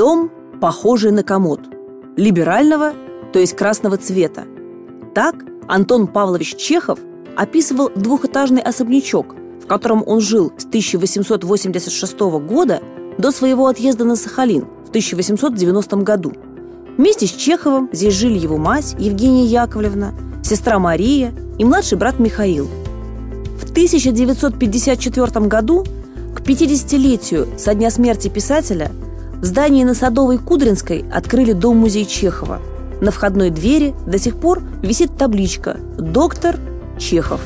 Дом, похожий на комод. Либерального, то есть красного цвета. Так Антон Павлович Чехов описывал двухэтажный особнячок, в котором он жил с 1886 года до своего отъезда на Сахалин в 1890 году. Вместе с Чеховым здесь жили его мать Евгения Яковлевна, сестра Мария и младший брат Михаил. В 1954 году, к 50-летию со дня смерти писателя, в здании на Садовой Кудринской открыли дом-музей Чехова. На входной двери до сих пор висит табличка «Доктор Чехов».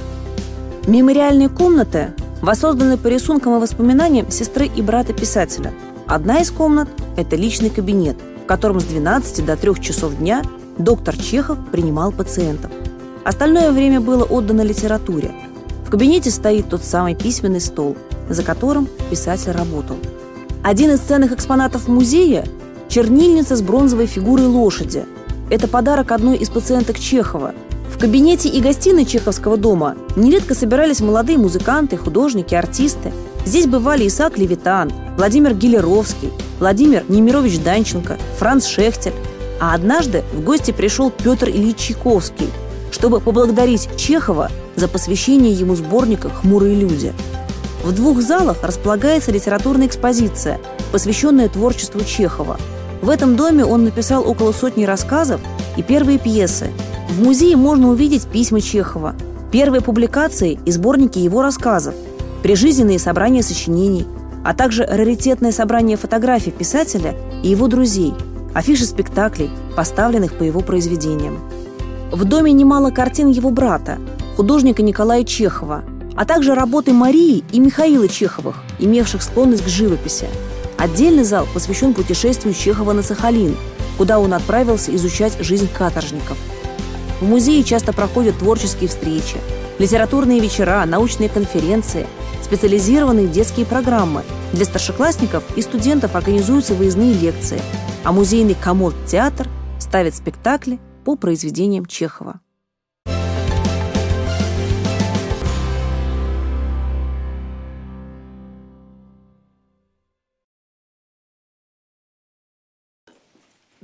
Мемориальные комнаты воссозданы по рисункам и воспоминаниям сестры и брата писателя. Одна из комнат – это личный кабинет, в котором с 12 до 3 часов дня доктор Чехов принимал пациентов. Остальное время было отдано литературе. В кабинете стоит тот самый письменный стол, за которым писатель работал. Один из ценных экспонатов музея – чернильница с бронзовой фигурой лошади. Это подарок одной из пациенток Чехова – в кабинете и гостиной Чеховского дома нередко собирались молодые музыканты, художники, артисты. Здесь бывали Исаак Левитан, Владимир Гелеровский, Владимир Немирович Данченко, Франц Шехтель. А однажды в гости пришел Петр Ильич Чайковский, чтобы поблагодарить Чехова за посвящение ему сборника «Хмурые люди». В двух залах располагается литературная экспозиция, посвященная творчеству Чехова. В этом доме он написал около сотни рассказов и первые пьесы, в музее можно увидеть письма Чехова, первые публикации и сборники его рассказов, прижизненные собрания сочинений, а также раритетное собрание фотографий писателя и его друзей, афиши спектаклей, поставленных по его произведениям. В доме немало картин его брата, художника Николая Чехова, а также работы Марии и Михаила Чеховых, имевших склонность к живописи. Отдельный зал посвящен путешествию Чехова на Сахалин, куда он отправился изучать жизнь каторжников – в музее часто проходят творческие встречи, литературные вечера, научные конференции, специализированные детские программы. Для старшеклассников и студентов организуются выездные лекции, а музейный комод-театр ставит спектакли по произведениям Чехова.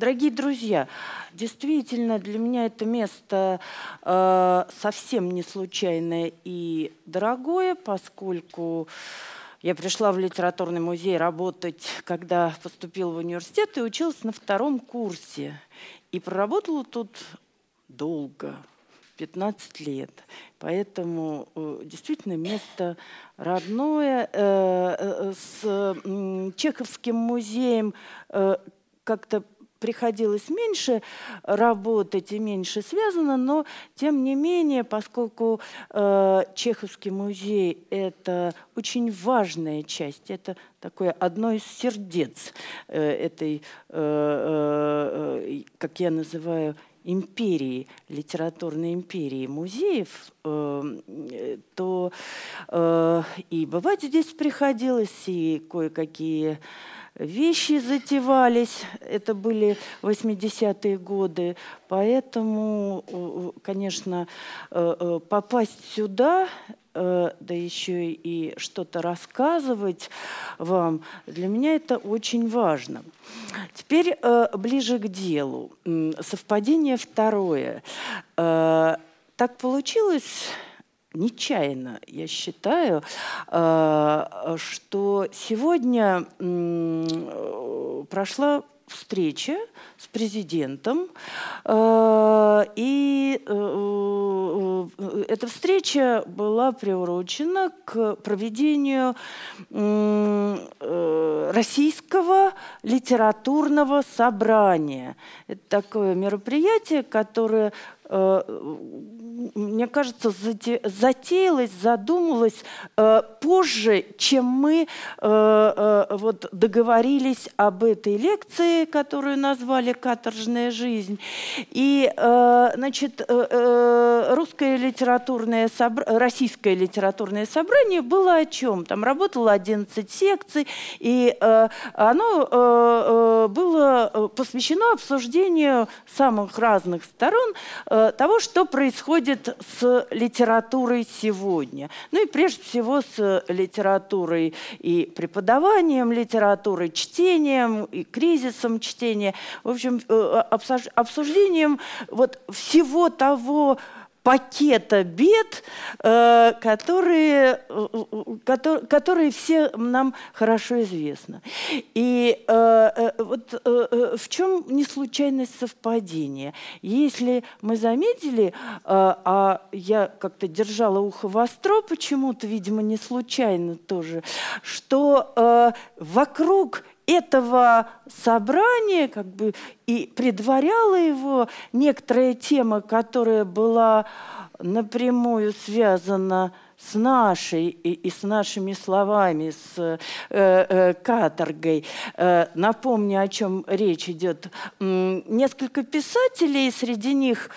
Дорогие друзья, действительно для меня это место э, совсем не случайное и дорогое, поскольку я пришла в литературный музей работать, когда поступила в университет и училась на втором курсе. И проработала тут долго, 15 лет. Поэтому э, действительно место родное. Э, э, с Чеховским музеем как-то приходилось меньше работать и меньше связано, но тем не менее, поскольку э, Чеховский музей – это очень важная часть, это такое одно из сердец э, этой, э, э, как я называю, империи, литературной империи музеев, э, то э, и бывать здесь приходилось, и кое-какие вещи затевались, это были 80-е годы, поэтому, конечно, э, э, попасть сюда, э, да еще и что-то рассказывать вам, для меня это очень важно. Теперь ближе к делу. Совпадение второе. Так получилось, нечаянно, я считаю, э, что сегодня прошла встреча с президентом, э, и э, эта встреча была приурочена к проведению российского литературного собрания. Это такое мероприятие, которое мне кажется, затеялась, задумалась э, позже, чем мы э, э, вот договорились об этой лекции, которую назвали «Каторжная жизнь». И, значит, русское литературное собрание, российское литературное собрание было о чем? Там работало 11 секций, и оно было посвящено обсуждению самых разных сторон э, того, что происходит с литературой сегодня. Ну и прежде всего с литературой и преподаванием литературы, чтением и кризисом чтения. В общем, э, обсуждением вот всего того, пакета бед, э, которые, э, которые, которые все нам хорошо известны. И э, вот в чем не случайность совпадения? Если мы заметили, а я как-то держала ухо востро почему-то, видимо, не случайно тоже, что вокруг этого собрания как бы и предваряла его некоторая тема, которая была напрямую связана с нашей и, и с нашими словами, с э, э, каторгой. Э, напомню, о чем речь идет. Несколько писателей, среди них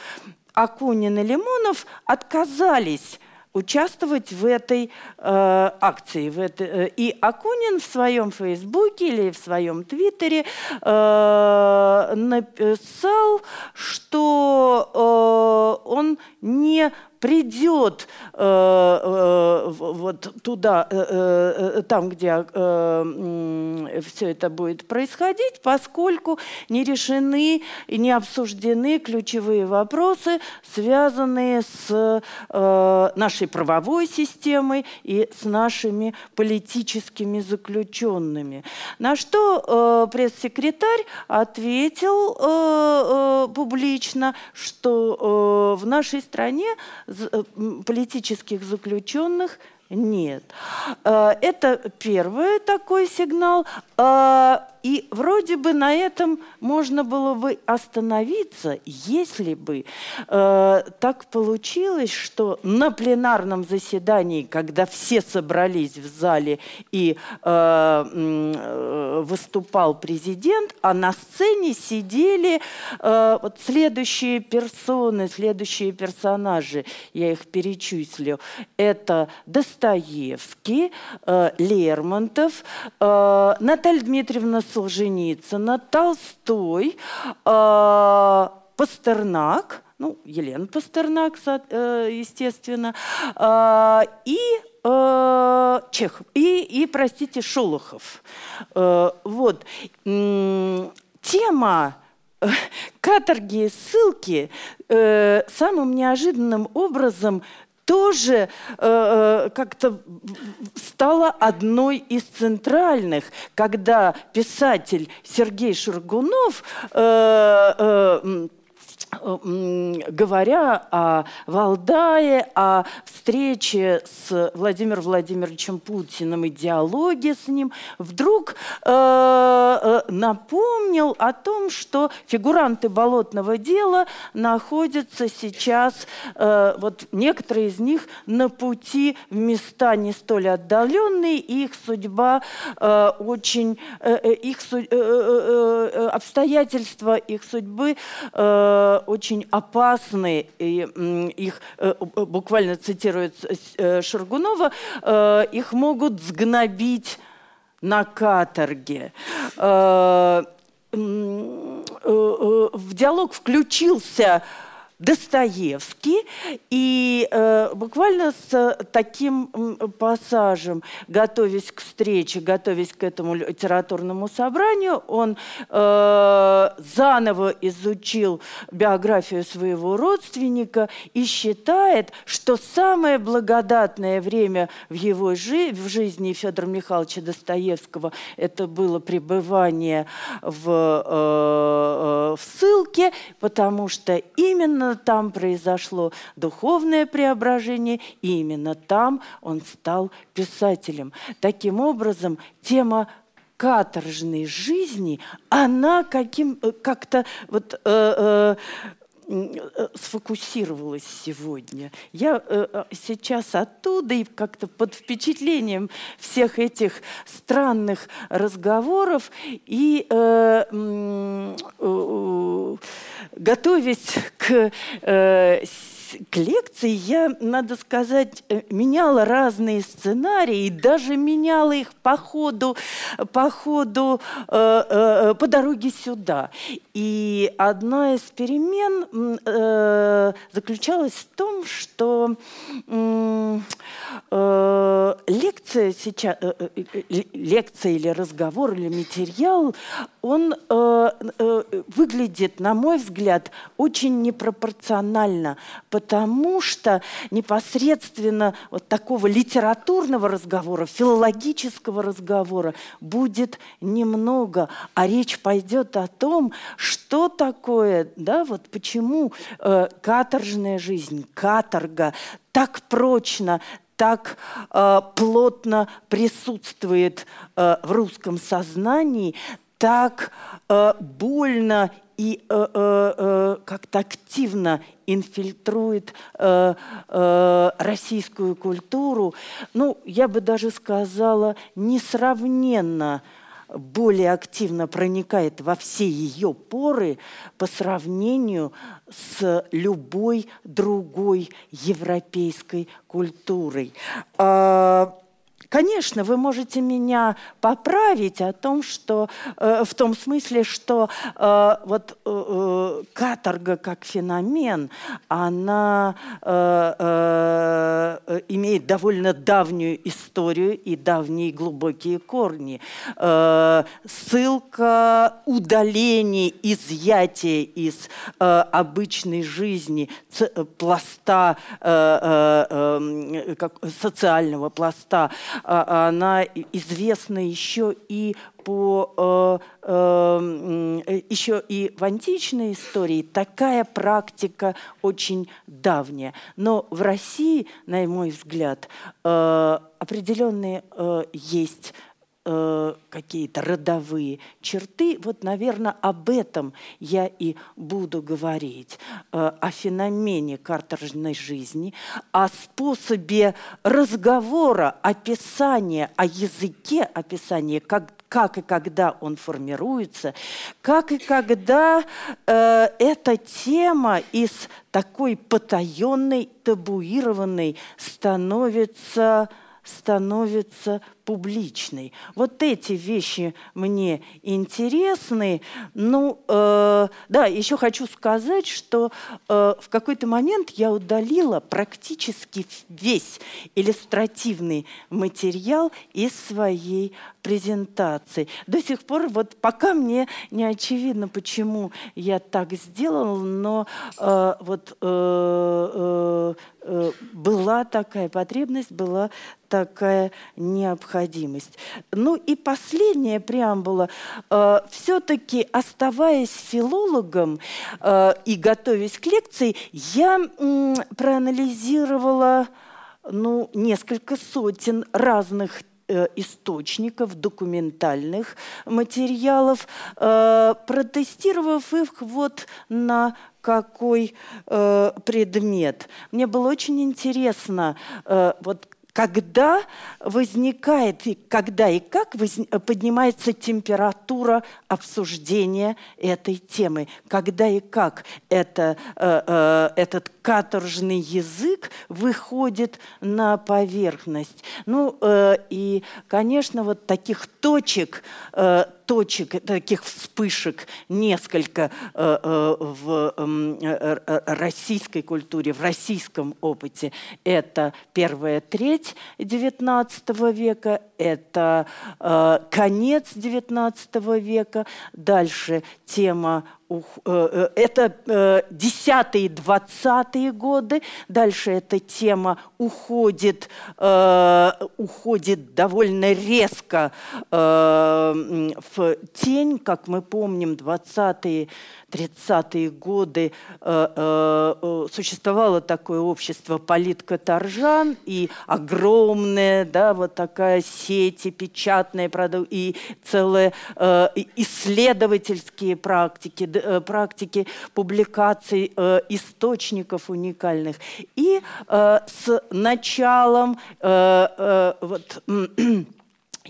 Акунин и Лимонов, отказались участвовать в этой э, акции. В это, э, и Акунин в своем фейсбуке или в своем твиттере э, написал, что э, он не придет э, э, вот туда, э, э, там, где э, все это будет происходить, поскольку не решены и не обсуждены ключевые вопросы, связанные с э, нашей правовой системой и с нашими политическими заключенными. На что э, пресс-секретарь ответил э, э, публично, что э, в нашей стране Э, политических заключенных нет. Э, это первый такой сигнал. И вроде бы на этом можно было бы остановиться, если бы э, так получилось, что на пленарном заседании, когда все собрались в зале и э, э, выступал президент, а на сцене сидели э, вот следующие персоны, следующие персонажи, я их перечислю. Это Достоевский, э, Лермонтов, э, Наталья Дмитриевна Солженицына, Толстой, э, Пастернак, ну, Елена Пастернак, э, естественно, э, и э, Чехов, и, и, простите, Шолохов. Э, вот. Тема э, каторги и ссылки самым неожиданным образом тоже э, э, как-то стала одной из центральных, когда писатель Сергей Шургунов э, э, говоря о Валдае, о встрече с Владимиром Владимировичем Путиным и диалоге с ним, вдруг э, э, напомнил о том, что фигуранты болотного дела находятся сейчас, э, вот некоторые из них на пути в места не столь отдаленные, и их судьба э, очень, э, э их э, э, э, обстоятельства их судьбы э, очень опасны, и их э, буквально цитирует э, Шаргунова, э, их могут сгнобить на каторге. В диалог включился Достоевский, и э, буквально с таким пассажем, готовясь к встрече, готовясь к этому литературному собранию, он э, заново изучил биографию своего родственника и считает, что самое благодатное время в его жи в жизни Федора Михайловича Достоевского это было пребывание в, э, э в ссылке, потому что именно там произошло духовное преображение, и именно там он стал писателем. Таким образом, тема каторжной жизни, она каким э, как-то вот э, э, сфокусировалась сегодня. Я э, сейчас оттуда и как-то под впечатлением всех этих странных разговоров и э, э, готовясь к э, к лекции, я, надо сказать, э, меняла разные сценарии, даже меняла их по ходу, по ходу, э, э, по дороге сюда. И одна из перемен э, заключалась в том, что э, э, лекция сейчас, э, э, лекция или разговор или материал, он э, э, выглядит, на мой взгляд, очень непропорционально, что непосредственно вот такого литературного разговора, филологического разговора будет немного, а речь пойдет о том, что такое, да, вот почему э, каторжная жизнь, каторга так прочно, так э, плотно присутствует э, в русском сознании, так э, больно и э, э, э, как-то активно инфильтрует э, э, российскую культуру, ну, я бы даже сказала, несравненно более активно проникает во все ее поры по сравнению с любой другой европейской культурой. А, Конечно, вы можете меня поправить о том, что э, в том смысле, что э, вот э, э каторга как феномен, она э, э, имеет довольно давнюю историю и давние глубокие корни. Э, ссылка, удаление, изъятие из э, обычной жизни ц, пласта э, э, э, как, социального пласта она известна еще и по э, э, еще и в античной истории такая практика очень давняя. Но в России, на мой взгляд, э, определенные есть э, какие-то родовые черты. Вот, наверное, об этом я и буду говорить. Э, о феномене каторжной жизни, о способе разговора, описания, о языке описания, как, как и когда он формируется, как и когда э, эта тема из такой потаенной, табуированной становится становится публичной. Вот эти вещи мне интересны. Ну, э, да, еще хочу сказать, что э, в какой-то момент я удалила практически весь иллюстративный материал из своей презентации. До сих пор, вот пока мне не очевидно, почему я так сделала, но э, вот э, э, э, была такая потребность, была такая необходимость. Ну и последняя преамбула. Э, Все-таки оставаясь филологом э, и готовясь к лекции, я проанализировала ну, несколько сотен разных э, источников, документальных материалов, э, протестировав их вот на какой предмет. Мне было очень интересно, вот когда возникает, и когда и как воз, поднимается температура обсуждения этой темы, когда и как это, э, э, этот каторжный язык выходит на поверхность. Ну э, и, конечно, вот таких точек э, точек, таких вспышек несколько э, э, в э, российской культуре, в российском опыте. Это первая треть XIX века, это конец XIX века, дальше тема это э, десятые, двадцатые годы. Дальше эта тема уходит, уходит довольно резко в тень, как мы помним, двадцатые 30-е годы э, э, существовало такое общество политкоторжан и огромная, да, вот такая сеть и печатная и целые э, исследовательские практики, э, практики публикаций э, источников уникальных. И э, с началом э, э, вот,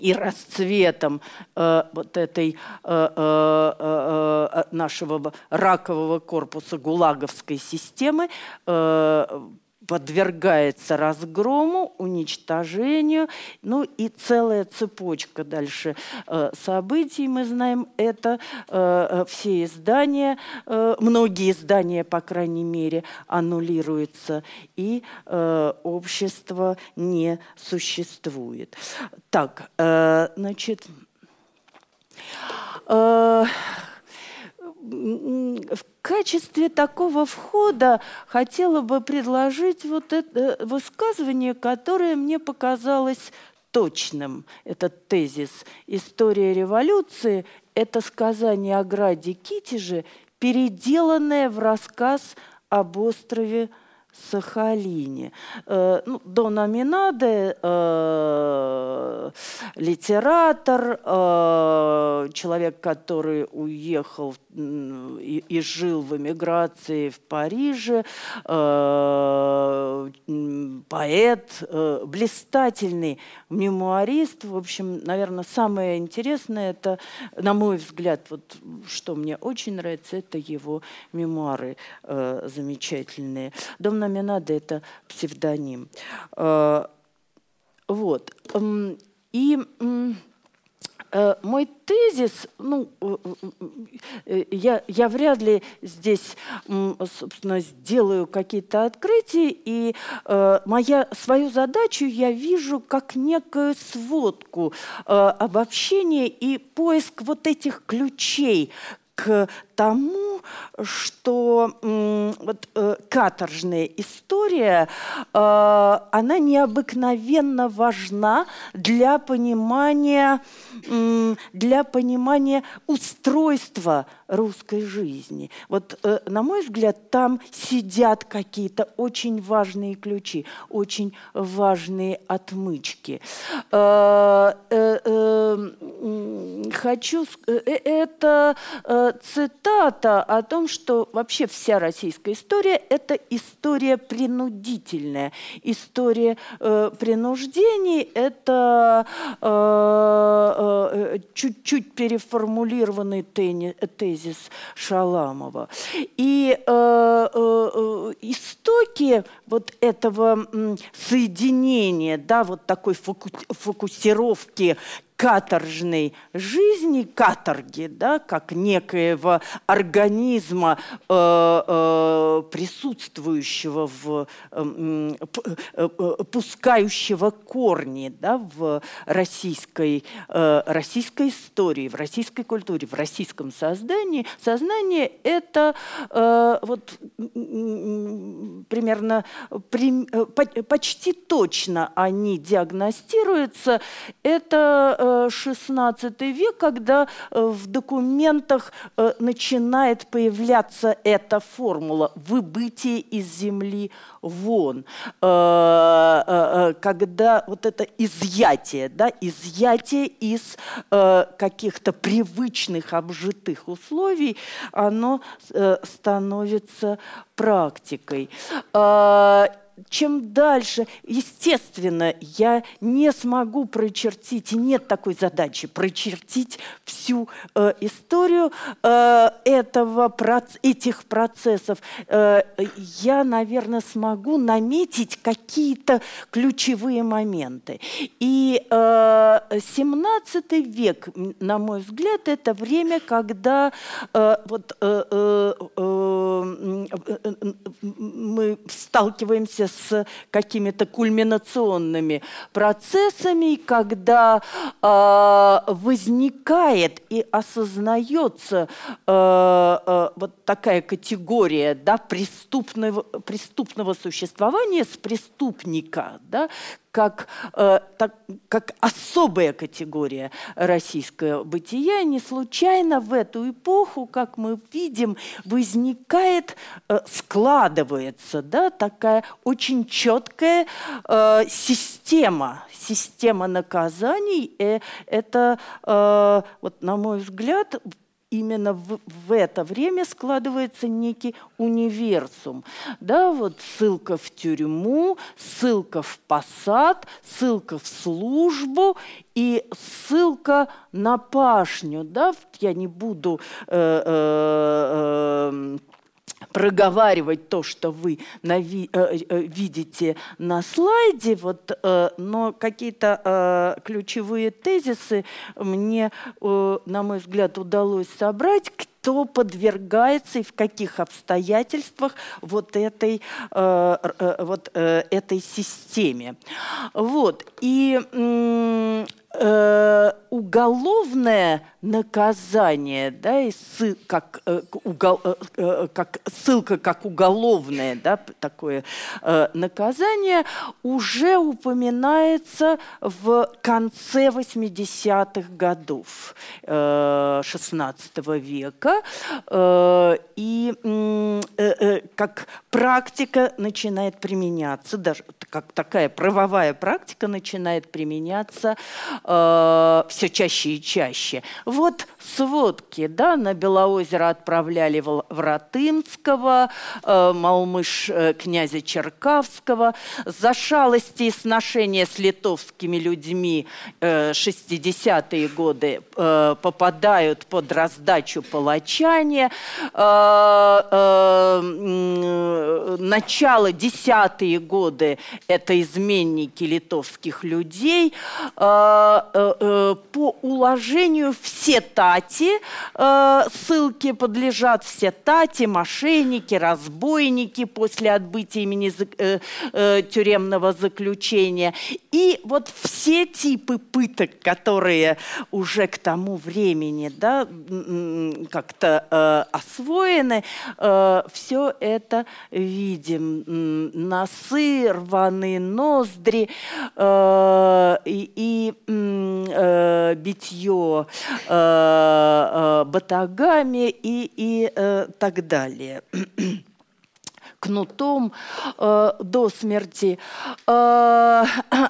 и расцветом э, вот этой э, э, э, э нашего ракового корпуса гулаговской системы э, подвергается разгрому, уничтожению, ну и целая цепочка дальше э, событий, мы знаем, это э, э, все издания, многие издания, по крайней мере, аннулируются, и общество не существует. Так, значит, в качестве такого входа хотела бы предложить вот это э, высказывание, которое мне показалось точным. Этот тезис «История революции» – это сказание о граде Китеже, переделанное в рассказ об острове Сахалине. Э, ну, Дона Минаде, э, литератор, э, человек, который уехал и, жил в эмиграции в Париже, поэт, э, блистательный мемуарист. В общем, наверное, самое интересное, это, на мой взгляд, вот что мне очень нравится, это его мемуары замечательные. Дом Номинада – это псевдоним. Э, вот. И Э, мой тезис, ну, э, я, я вряд ли здесь, собственно, сделаю какие-то открытия, и моя, свою задачу я вижу как некую сводку обобщения и поиск вот этих ключей к тому, что вот, э, каторжная история, э, она необыкновенно важна для понимания, для понимания устройства русской жизни. Вот, э, на мой взгляд, там сидят какие-то очень важные ключи, очень важные отмычки. Э, хочу... Это э, цитата цитата о том, что вообще вся российская история – это история принудительная. История э, принуждений – это э, э, чуть-чуть переформулированный тени, тезис Шаламова. И э, э, истоки вот этого соединения, да, вот такой фокусировки каторжной жизни, каторги, да, как некоего организма, э, э, присутствующего в, э, э, пускающего корни да, в российской, э, российской истории, в российской культуре, в российском создании. Сознание – это э, вот, примерно при, э, почти точно они диагностируются. Это XVI век, когда э, в документах э, начинает появляться эта формула «выбытие из земли вон», э, когда вот это изъятие, да, изъятие из каких-то привычных обжитых условий, оно становится практикой чем дальше, естественно, я не смогу прочертить, и нет такой задачи, прочертить всю э, историю э, этого, этих процессов. Э, я, наверное, смогу наметить какие-то ключевые моменты. И э, 17 век, на мой взгляд, это время, когда э, вот, э, э, э, э мы сталкиваемся вместе с какими-то кульминационными процессами, когда э, возникает и осознается э, э, вот такая категория да, преступного, преступного существования с преступника, да, как, э, так, как особая категория российского бытия. Не случайно в эту эпоху, как мы видим, возникает, э, складывается да, такая очень четкая э, система, система наказаний. И это, э, вот, на мой взгляд, именно в, в это время складывается некий универсум. Да, вот ссылка в тюрьму, ссылка в посад, ссылка в службу и ссылка на пашню. Да? Я не буду э, э, э, проговаривать то, что вы на ви, э, э, видите на слайде, вот, э, но какие-то э, ключевые тезисы мне, э, на мой взгляд, удалось собрать, кто подвергается и в каких обстоятельствах вот этой, э, э, вот, э, этой системе. Вот. И э, уголовное наказание, да, и сы, как, э, угол, э, э как ссылка как уголовное, да, такое э, наказание уже упоминается в конце 80-х годов э, 16 века э, и э, э, как практика начинает применяться, даже как такая правовая практика начинает применяться э, все чаще и чаще. Вот сводки, да, на Белоозеро отправляли Вратынского, э, Малмыш э, князя Черкавского, за шалости и сношения с литовскими людьми э, 60-е годы э, попадают под раздачу палачания, э, э, начало десятые годы это изменники литовских людей, э, Э, э, по уложению все тати э, ссылки подлежат, все тати, мошенники, разбойники после отбытия имени тюремного заключения. И вот все типы пыток, которые уже к тому времени да, как-то э, освоены, э, все это видим. Носы, рваные ноздри э, и, и э, битье э, э, батагами и, и э, так далее кнутом э, до смерти. Э,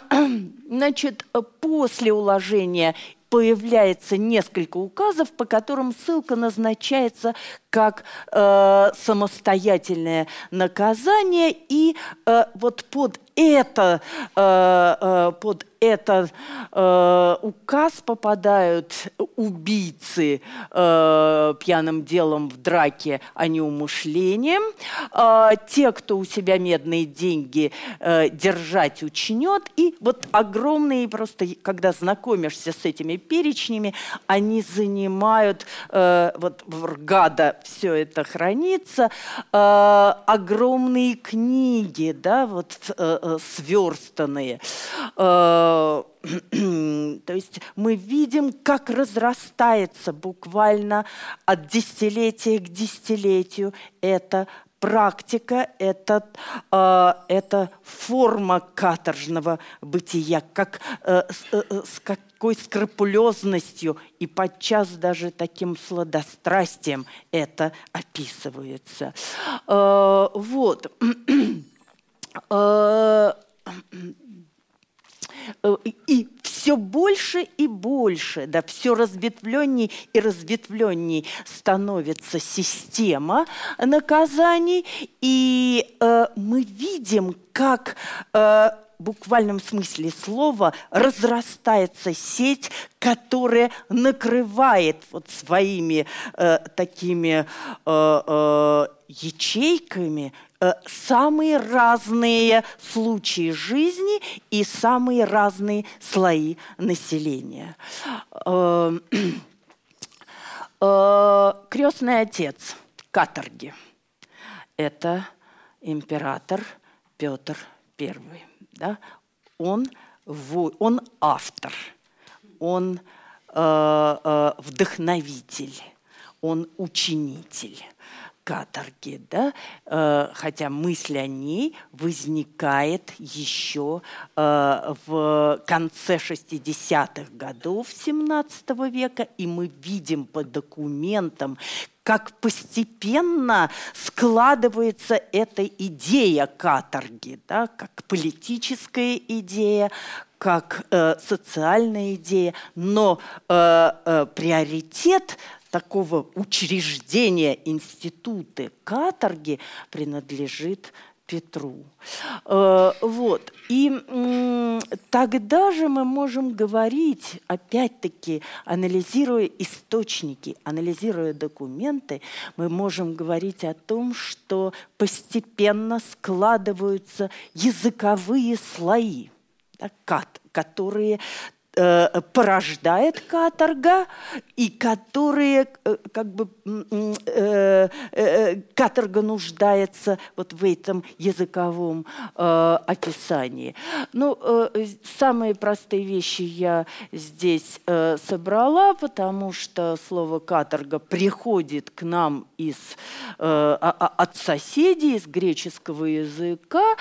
значит, после уложения появляется несколько указов, по которым ссылка назначается как э, самостоятельное наказание, и э, вот под это, э, э, под этот э, указ попадают убийцы э, пьяным делом в драке, а не умышлением. Э, те, кто у себя медные деньги э, держать учнет. И вот огромные, просто когда знакомишься с этими перечнями, они занимают, э, вот в РГАДа все это хранится, э, огромные книги, да, вот э, э сверстанные. Э, то есть мы видим, как разрастается буквально от десятилетия к десятилетию эта практика, это, э, это форма каторжного бытия, как, э, с, э, с какой скрупулезностью и подчас даже таким сладострастием это описывается. Э, вот. Э, Э, и все больше и больше, да, все разветвленней и разветвленней становится система наказаний, и э, мы видим, как э, в буквальном смысле слова разрастается сеть, которая накрывает вот своими э, такими э, э, ячейками самые разные случаи жизни и самые разные слои населения. Э, э, крестный отец каторги – это император Петр I. Да? Он, он автор, он вдохновитель, он ученитель каторги, да, э, хотя мысль о ней возникает еще э, в конце 60-х годов 17 века, и мы видим по документам, как постепенно складывается эта идея каторги, да, как политическая идея, как э, социальная идея, но э, э, приоритет такого учреждения, институты каторги принадлежит Петру. Э, вот. И тогда же мы можем говорить, опять-таки, анализируя источники, анализируя документы, мы можем говорить о том, что постепенно складываются языковые слои, да, которые порождает каторга и которые э, как бы э, каторга нуждается вот в этом языковом описании. Ну, самые простые вещи я здесь собрала, потому что слово каторга приходит к нам из, от соседей, из греческого языка,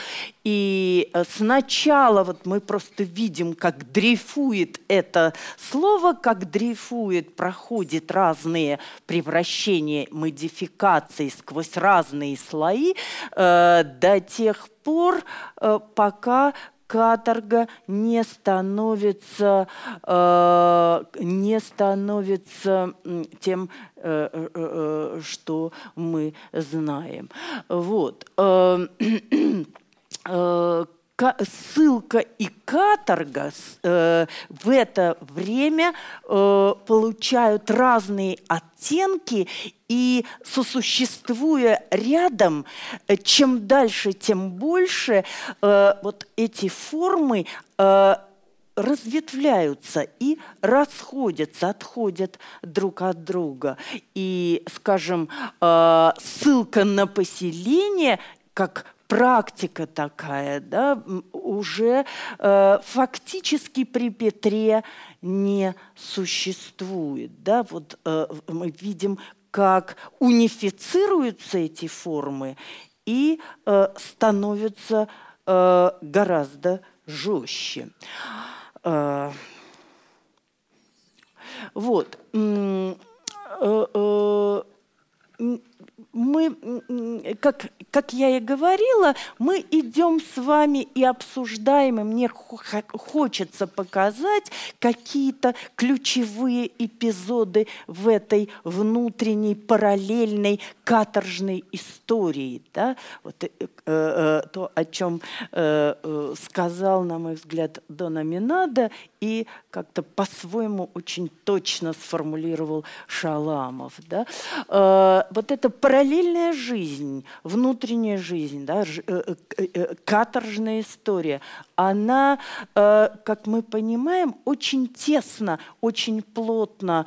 и сначала вот мы просто видим, как дрейфует дрейфует это слово, как дрейфует, проходит разные превращения, модификации сквозь разные слои э, до тех пор, э, пока каторга не становится, э, не становится тем, э, э, э, что мы знаем. Вот. Ссылка и каторга э, в это время э, получают разные оттенки и сосуществуя рядом, э, чем дальше, тем больше э, вот эти формы э, разветвляются и расходятся, отходят друг от друга. И, скажем, э, ссылка на поселение как практика такая, да, уже э, фактически при Петре не существует. Да? Вот э, мы видим, как унифицируются эти формы и э, становятся э, гораздо жестче. Э, вот. Э, э, мы, как, как я и говорила, мы идем с вами и обсуждаем, и мне хочется показать какие-то ключевые эпизоды в этой внутренней параллельной каторжной истории. Да? Вот, э, э, то, о чем э, э, сказал, на мой взгляд, Дона Минада, и как-то по-своему очень точно сформулировал Шаламов. Да? Э, вот эта параллельная жизнь, внутренняя жизнь, да, э, э, каторжная история, она, как мы понимаем, очень тесно, очень плотно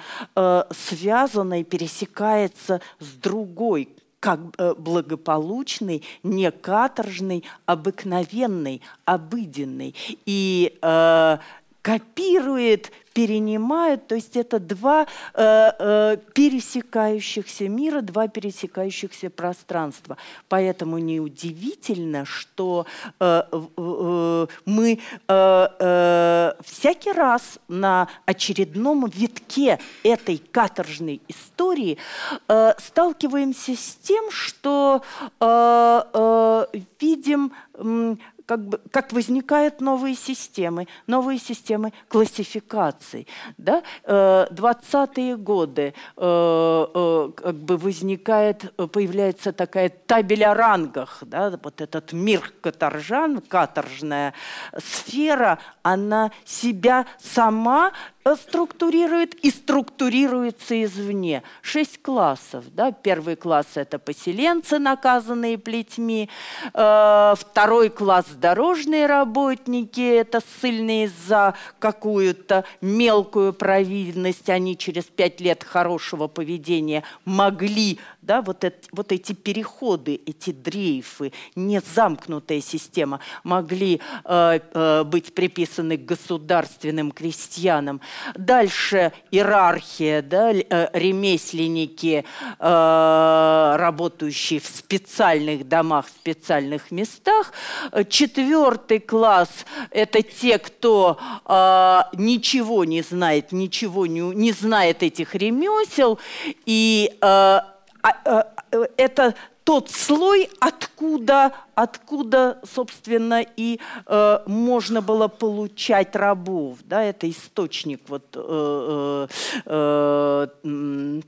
связана и пересекается с другой как благополучный, не каторжный, обыкновенный, обыденный. И э, копирует, перенимает. То есть это два э, э, пересекающихся мира, два пересекающихся пространства. Поэтому неудивительно, что э, э, мы э, э, всякий раз на очередном витке этой каторжной истории э, сталкиваемся с тем, что э, э, видим как, бы, как возникают новые системы, новые системы классификаций. Да? 20-е э, годы э, э, как бы возникает, появляется такая табель о рангах, да? вот этот мир каторжан, каторжная сфера, она себя сама структурирует и структурируется извне. Шесть классов. Да? Первый класс – это поселенцы, наказанные плетьми. Э, второй класс – дорожные работники. Это ссыльные за какую-то мелкую провинность. Они через пять лет хорошего поведения могли да, вот, это, вот эти переходы, эти дрейфы, не замкнутая система, могли э, э, быть приписаны к государственным крестьянам. Дальше иерархия, да, э, ремесленники, э, работающие в специальных домах, специальных местах. Четвертый класс – это те, кто э, ничего не знает, ничего не, не знает этих ремесел, и а, это тот слой, откуда, откуда собственно, и э, можно было получать рабов. Да? Это источник вот, э, э, э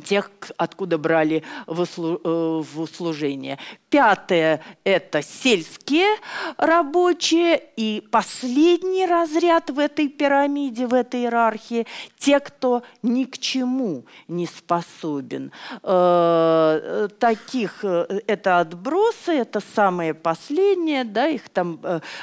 тех, откуда брали в э, услужение. Пятое – это сельские рабочие. И последний разряд в этой пирамиде, в этой иерархии – те, кто ни к чему не способен. Э, таких э, – это отбросы, это самые последние, да, их там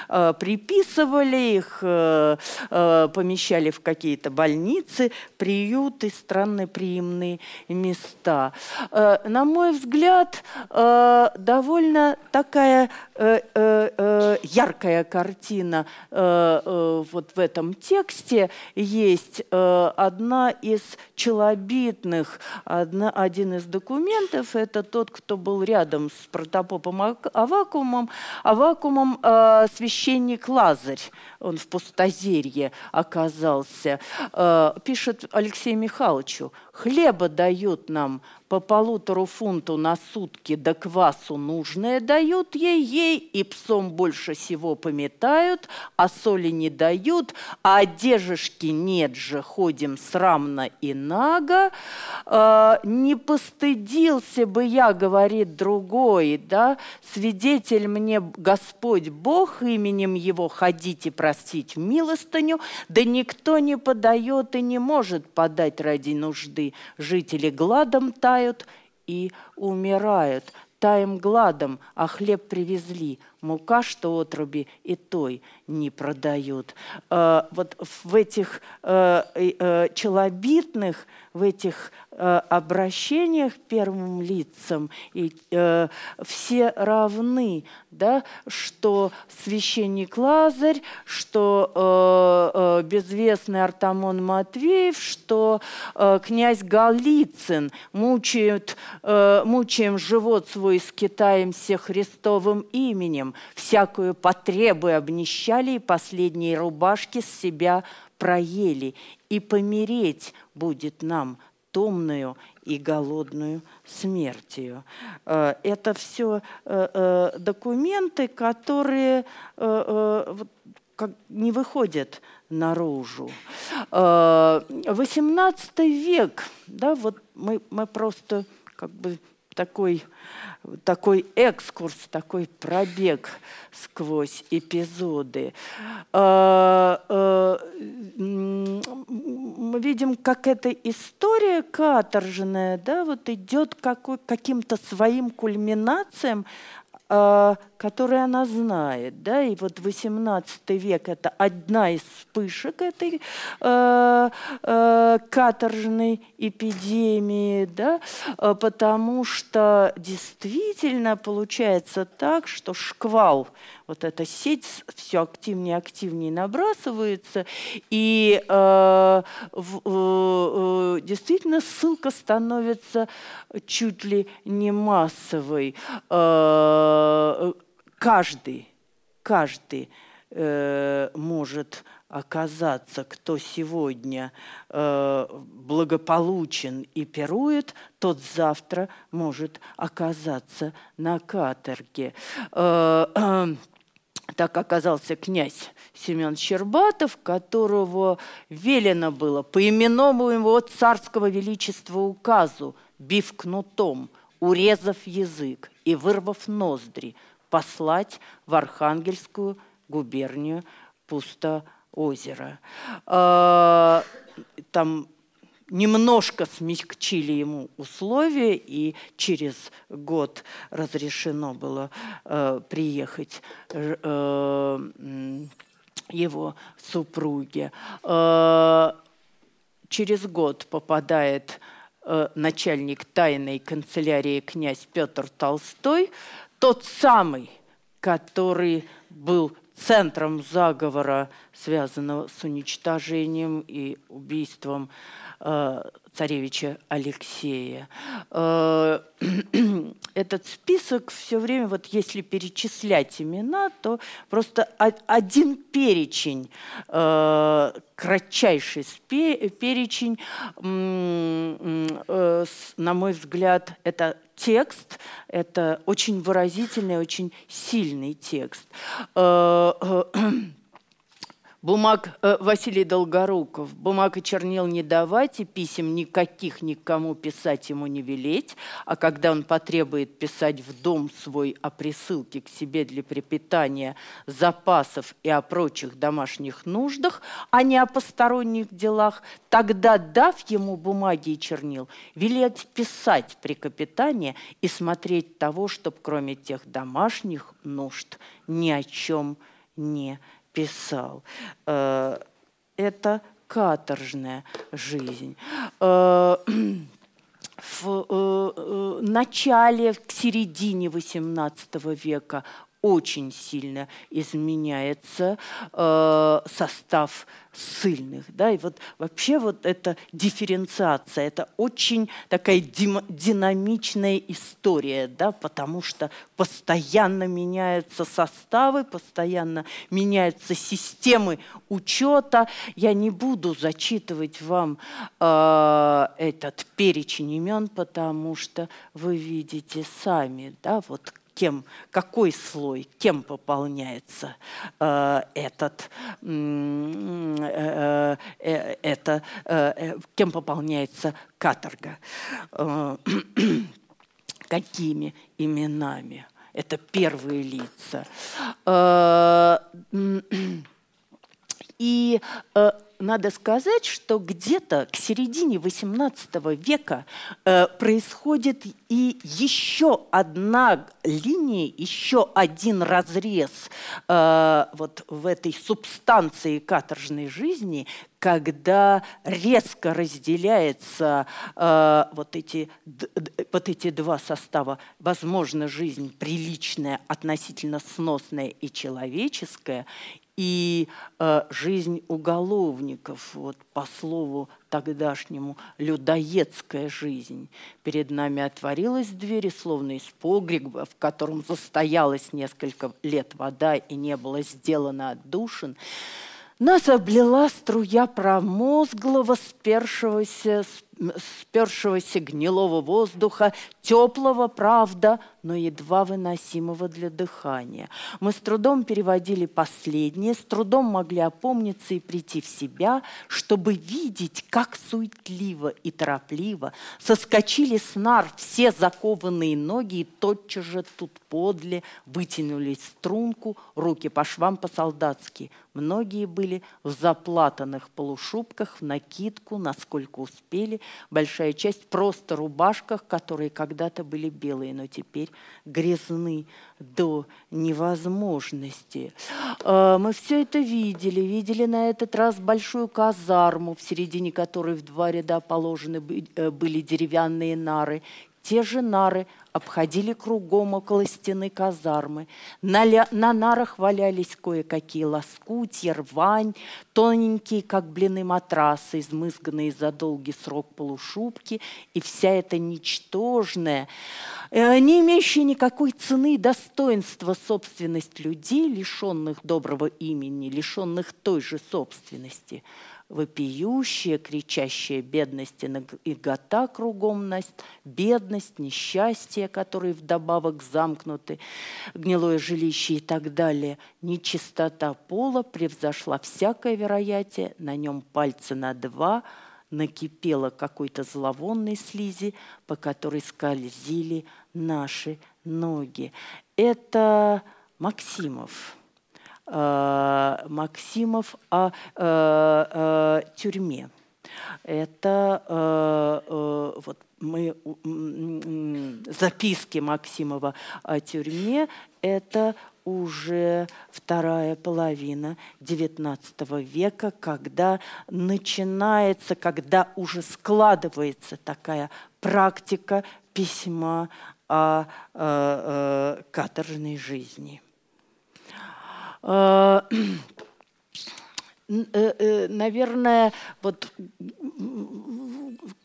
приписывали, их помещали в какие-то больницы, приюты, странные приемные места. На мой взгляд, да, довольно такая э, э, э, яркая картина э, э, вот в этом тексте есть э, одна из челобитных, один из документов, это тот, кто был рядом с протопопом Авакумом, Авакумом э, священник Лазарь, он в пустозерье оказался, э, пишет Алексею Михайловичу, хлеба дают нам по полутору фунту на сутки, да квасу нужное дают ей, ей, и псом больше всего пометают, а соли не дают, а одежешки нет же, ходим срамно и наго. Э, не постыдился бы я, говорит другой, да, свидетель мне Господь Бог, именем его ходите простить милостыню, да никто не подает и не может подать ради нужды. Жители гладом тают, тают и умирают. Таем гладом, а хлеб привезли. Мука, что отруби, и той не продают. Э, вот в этих э, э, челобитных, в этих обращениях первым лицам и все равны, да, что священник Лазарь, что безвестный Артамон Матвеев, что князь Голицын мучают, э, мучаем живот свой с Китаем все Христовым именем, всякую потребу обнищали и последние рубашки с себя проели, и помереть будет нам – томную и голодную смертью. Э, это все э, э, документы, которые не выходят наружу. XVIII век, да, вот мы, мы просто как бы такой такой экскурс, такой пробег сквозь эпизоды. А, а, мы видим, как эта история каторжная да, вот идет каким-то своим кульминациям, а, которые она знает. Да? И вот 18 век – это одна из вспышек этой э, э, каторжной эпидемии, да? А, потому что действительно получается так, что шквал – вот эта сеть все активнее и активнее набрасывается, и э, в, э, действительно ссылка становится чуть ли не массовой. Э, каждый, каждый э, может оказаться, кто сегодня э, благополучен и пирует, тот завтра может оказаться на каторге. Э, э, так оказался князь Семен Щербатов, которого велено было по именному его царского величества указу, бив кнутом, урезав язык и вырвав ноздри, послать в Архангельскую губернию Пустоозеро. А, там немножко смягчили ему условия, и через год разрешено было э, приехать э, его супруге. Э, через год попадает э, начальник тайной канцелярии князь Петр Толстой, тот самый, который был центром заговора, связанного с уничтожением и убийством царевича Алексея. Э, этот список все время, вот если перечислять имена, то просто один перечень, э, кратчайший перечень, на мой взгляд, это текст, это очень выразительный, очень сильный текст Бумаг э, Василий Долгоруков. Бумаг и чернил не давать, и писем никаких никому писать ему не велеть. А когда он потребует писать в дом свой о присылке к себе для припитания запасов и о прочих домашних нуждах, а не о посторонних делах, тогда, дав ему бумаги и чернил, велеть писать при капитане и смотреть того, чтоб кроме тех домашних нужд ни о чем не писал. Э, это каторжная жизнь. Э, в э, начале, к середине XVIII века очень сильно изменяется э, состав сильных, да, и вот вообще вот эта дифференциация, это очень такая динамичная история, да, потому что постоянно меняются составы, постоянно меняются системы учета. Я не буду зачитывать вам э, этот перечень имен, потому что вы видите сами, да, вот кем, какой слой, кем пополняется э, этот, э, э, это, э, э, кем пополняется каторга, э, какими именами. Это первые лица. Э, и э, надо сказать, что где-то к середине XVIII века э, происходит и еще одна линия, еще один разрез э, вот в этой субстанции каторжной жизни, когда резко разделяется э, вот, эти, вот эти два состава, возможно, жизнь приличная, относительно сносная и человеческая, и э, жизнь уголовников, вот по слову тогдашнему, людоедская жизнь. Перед нами отворилась дверь, словно из погреба, в котором застоялась несколько лет вода и не было сделано отдушин, нас облила струя промозглого, спершегося, спершегося гнилого воздуха, теплого, правда, но едва выносимого для дыхания. Мы с трудом переводили последнее, с трудом могли опомниться и прийти в себя, чтобы видеть, как суетливо и торопливо соскочили с нар все закованные ноги и тотчас же тут подле вытянулись струнку, руки по швам по-солдатски. Многие были в заплатанных полушубках, в накидку, насколько успели, большая часть просто рубашках, которые когда-то были белые, но теперь грязны до невозможности. А, мы все это видели. Видели на этот раз большую казарму, в середине которой в два ряда положены э, были деревянные нары. Те же нары обходили кругом около стены казармы. На, ля, на нарах валялись кое-какие лоскутья, рвань, тоненькие, как блины матрасы, измызганные за долгий срок полушубки, и вся эта ничтожная, э, не имеющая никакой цены и достоинства собственность людей, лишенных доброго имени, лишенных той же собственности – вопиющая, кричащая бедность и гота кругом нас, бедность, несчастье, которые вдобавок замкнуты, гнилое жилище и так далее. Нечистота пола превзошла всякое вероятие, на нем пальцы на два накипело какой-то зловонной слизи, по которой скользили наши ноги. Это Максимов. Э, Максимов о э, э, тюрьме. Это вот мы записки Максимова о тюрьме это уже вторая половина XIX века, когда начинается, когда уже складывается такая практика письма о, о, о каторжной жизни. Э, э, э, наверное, вот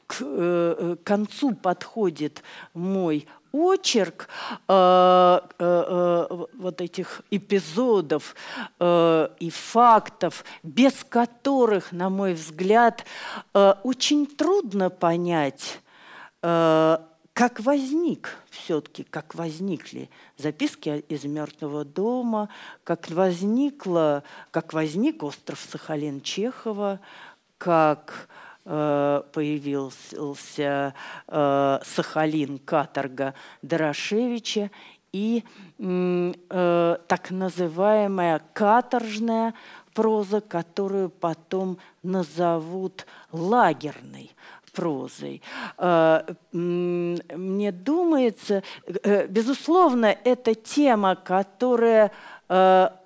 к концу подходит мой очерк э, э, вот этих эпизодов э, и фактов, без которых, на мой взгляд, очень трудно понять, как возник все-таки, как возникли записки из мертвого дома, как возникла, как возник остров Сахалин Чехова, как э, появился э, Сахалин каторга Дорошевича и э, так называемая каторжная проза, которую потом назовут лагерной прозой. А, мне думается, э, безусловно, это тема, которая а,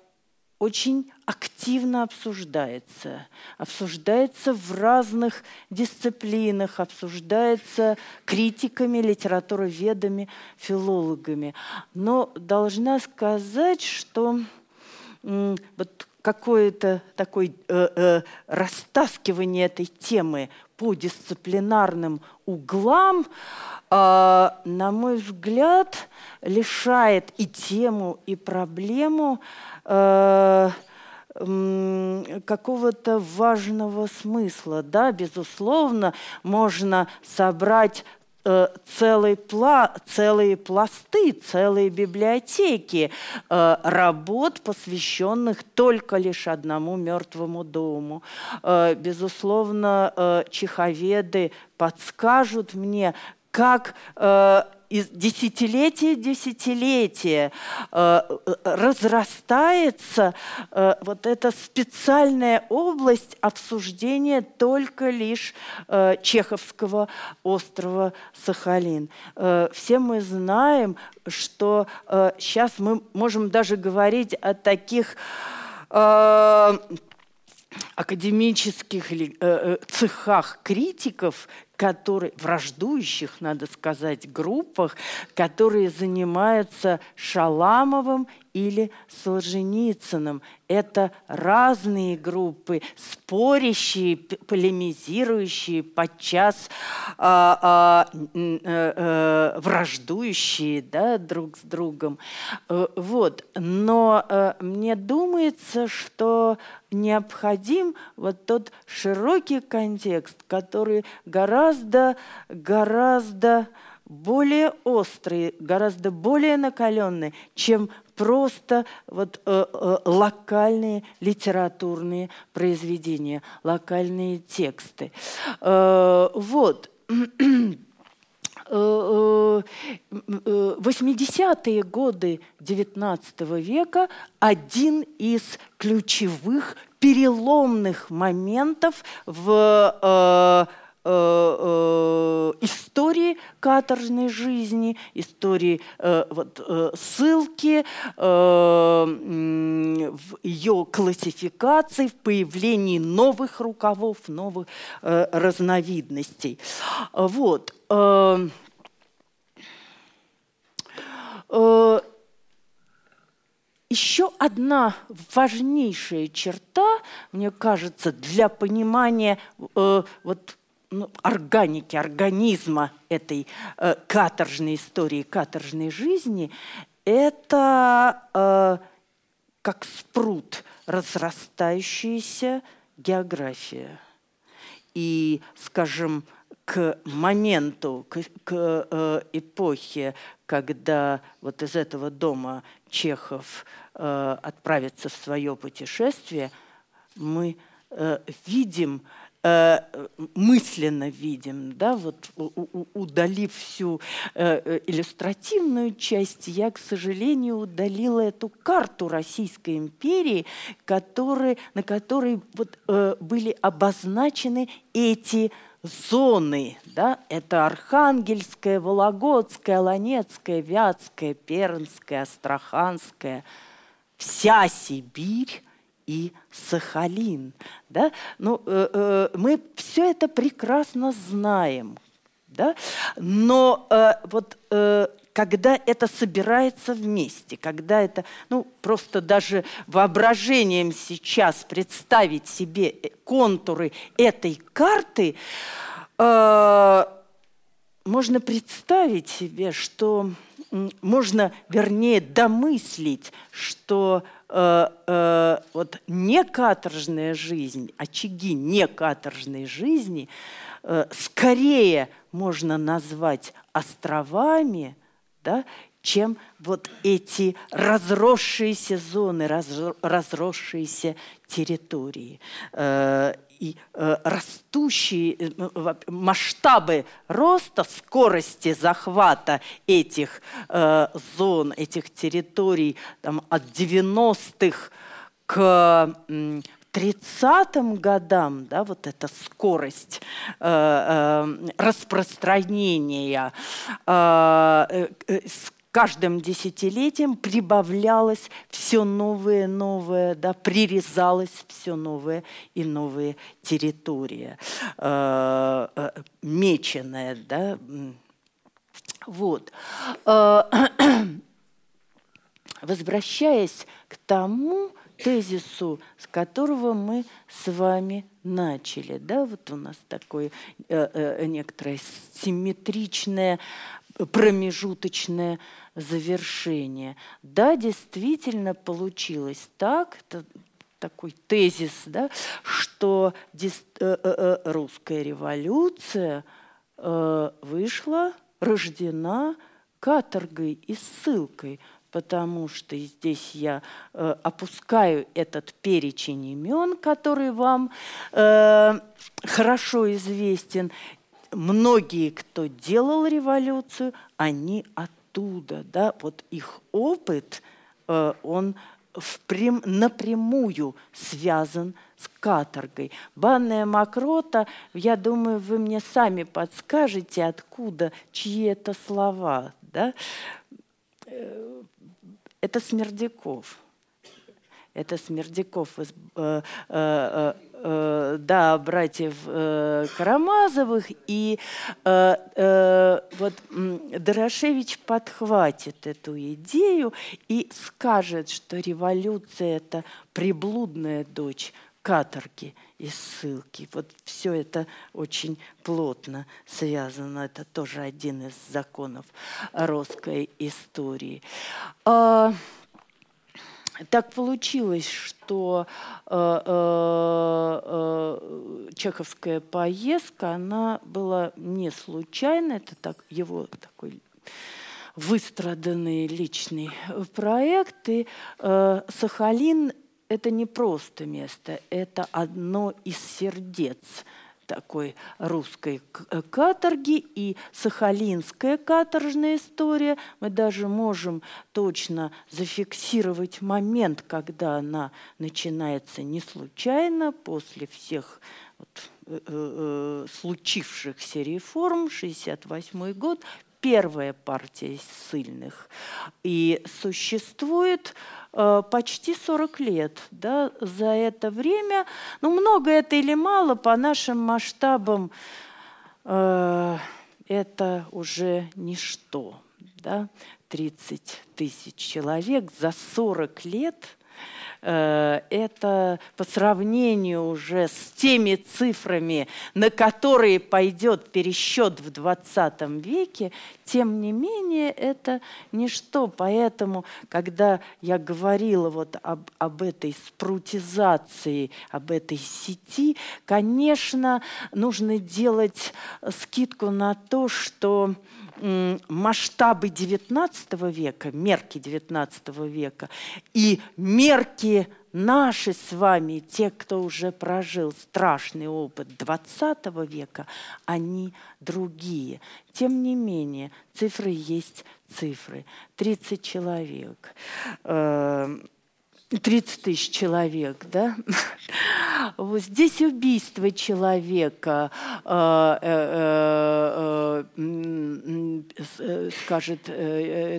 очень активно обсуждается. Обсуждается в разных дисциплинах, обсуждается критиками, литературоведами, филологами. Но должна сказать, что вот какое-то такое э, э, растаскивание этой темы по дисциплинарным углам, э, на мой взгляд, лишает и тему, и проблему э, какого-то важного смысла. Да, безусловно, можно собрать Э, целый пла, целые пласты, целые библиотеки э, работ, посвященных только лишь одному мертвому дому. Э, безусловно, чеховеды подскажут мне, как из десятилетия в десятилетие э, разрастается э, вот эта специальная область обсуждения только лишь э, Чеховского острова Сахалин. Все мы знаем, что сейчас мы можем даже говорить о таких академических э, э, цехах критиков, которые, враждующих, надо сказать, группах, которые занимаются Шаламовым или Солженицыным. Это разные группы, спорящие, полемизирующие, подчас а, а, а, враждующие да, друг с другом. Э, вот. Но мне думается, что необходим вот тот широкий контекст, который гораздо, гораздо более острый, гораздо более накаленный, чем просто вот, э, э, локальные литературные произведения, локальные тексты. Э, вот. 80-е э, годы XIX века один из ключевых переломных моментов в Э, э, истории каторжной жизни, истории э, вот, ссылки, в ее классификации, в появлении новых рукавов, новых разновидностей. Вот. Еще одна важнейшая черта, мне кажется, для понимания э, вот ну, органики, организма этой э, каторжной истории, каторжной жизни, это э, как спрут разрастающаяся география. И, скажем, к моменту, к, к э, эпохе, когда вот из этого дома Чехов э, отправится в свое путешествие, мы э, видим мысленно видим, да, вот удалив всю э, э, иллюстративную часть, я, к сожалению, удалила эту карту Российской империи, который, на которой вот, были обозначены эти зоны, да, это Архангельская, Вологодская, Ланецкая, Вятская, Пермская, Астраханская, вся Сибирь, и Сахалин. Да? Ну, э, э, мы все это прекрасно знаем. Да? Но э, вот э, когда это собирается вместе, когда это, ну, просто даже воображением сейчас представить себе контуры этой карты, э, можно представить себе, что можно, вернее, домыслить, что э, э, вот не каторжная жизнь, очаги не каторжной жизни э, скорее можно назвать островами, да, чем вот эти разросшиеся зоны, разросшиеся территории. Э, и э, растущие э, масштабы роста, скорости захвата этих зон, этих территорий там, от 90-х к 30-м годам, да, вот эта скорость распространения каждым десятилетием прибавлялось все новые, новые, да, прирезалось все новые и новые территории, э, э, меченая, да, вот. Э, возвращаясь к тому тезису, с которого мы с вами начали, да, вот у нас такое э, некоторое симметричное промежуточное завершение. Да, действительно получилось так, это такой тезис, да, что э, э, э, русская революция вышла, рождена каторгой и ссылкой, потому что здесь я опускаю этот перечень имен, который вам хорошо известен, многие, кто делал революцию, они оттуда, да, вот их опыт, э, он впрям, напрямую связан с каторгой. Банная мокрота, я думаю, вы мне сами подскажете, откуда, чьи это слова. Да? Э, это Смердяков. Это Смердяков из э, э, э, да, братьев э, Карамазовых, и э, э, вот Дорошевич подхватит эту идею и скажет, что революция – это приблудная дочь каторги и ссылки. Вот все это очень плотно связано. Это тоже один из законов русской истории. А, так получилось, что э, э, э, чеховская поездка, она была не случайна, это так, его такой выстраданный личный проект. И э, Сахалин – это не просто место, это одно из сердец – такой русской э, каторги и сахалинская каторжная история. Мы даже можем точно зафиксировать момент, когда она начинается не случайно, после всех вот, э, э, случившихся реформ, 68 год, первая партия ссыльных. И существует э, почти 40 лет. Да, за это время, ну много это или мало, по нашим масштабам э, это уже ничто. Да? 30 тысяч человек за 40 лет – это по сравнению уже с теми цифрами, на которые пойдет пересчет в 20 веке, тем не менее это ничто. Поэтому, когда я говорила вот об, об этой спрутизации, об этой сети, конечно, нужно делать скидку на то, что масштабы XIX века, мерки XIX века и мерки наши с вами, те, кто уже прожил страшный опыт XX века, они другие. Тем не менее, цифры есть цифры. 30 человек. Э 30 тысяч человек, да? Вот здесь убийство человека, э, э, э, скажет,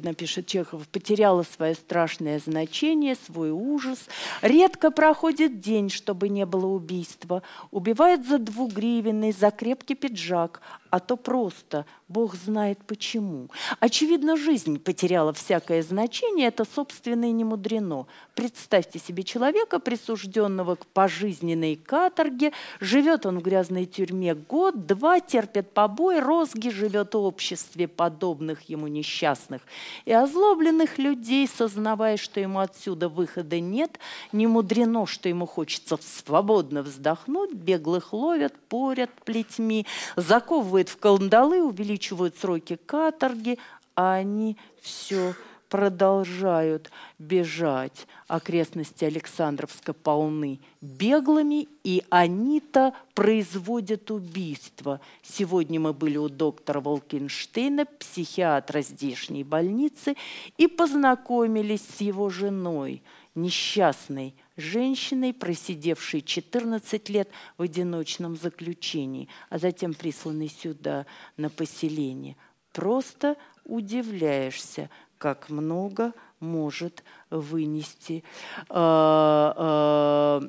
напишет Чехов, потеряло свое страшное значение, свой ужас. Редко проходит день, чтобы не было убийства. Убивают за двугривенный, за крепкий пиджак, а то просто Бог знает почему. Очевидно, жизнь потеряла всякое значение, это, собственно, и не мудрено. Представьте себе человека, присужденного к пожизненной каторге, живет он в грязной тюрьме год, два, терпит побои, розги, живет в обществе подобных ему несчастных. И озлобленных людей, сознавая, что ему отсюда выхода нет, не мудрено, что ему хочется свободно вздохнуть, беглых ловят, порят плетьми, заковывают в кандалы, увеличивают сроки каторги, а они все продолжают бежать. Окрестности Александровска полны беглыми, и они-то производят убийство. Сегодня мы были у доктора Волкенштейна, психиатра здешней больницы, и познакомились с его женой, несчастной женщиной, просидевшей 14 лет в одиночном заключении, а затем присланной сюда на поселение. Просто удивляешься, как много может вынести, э, э,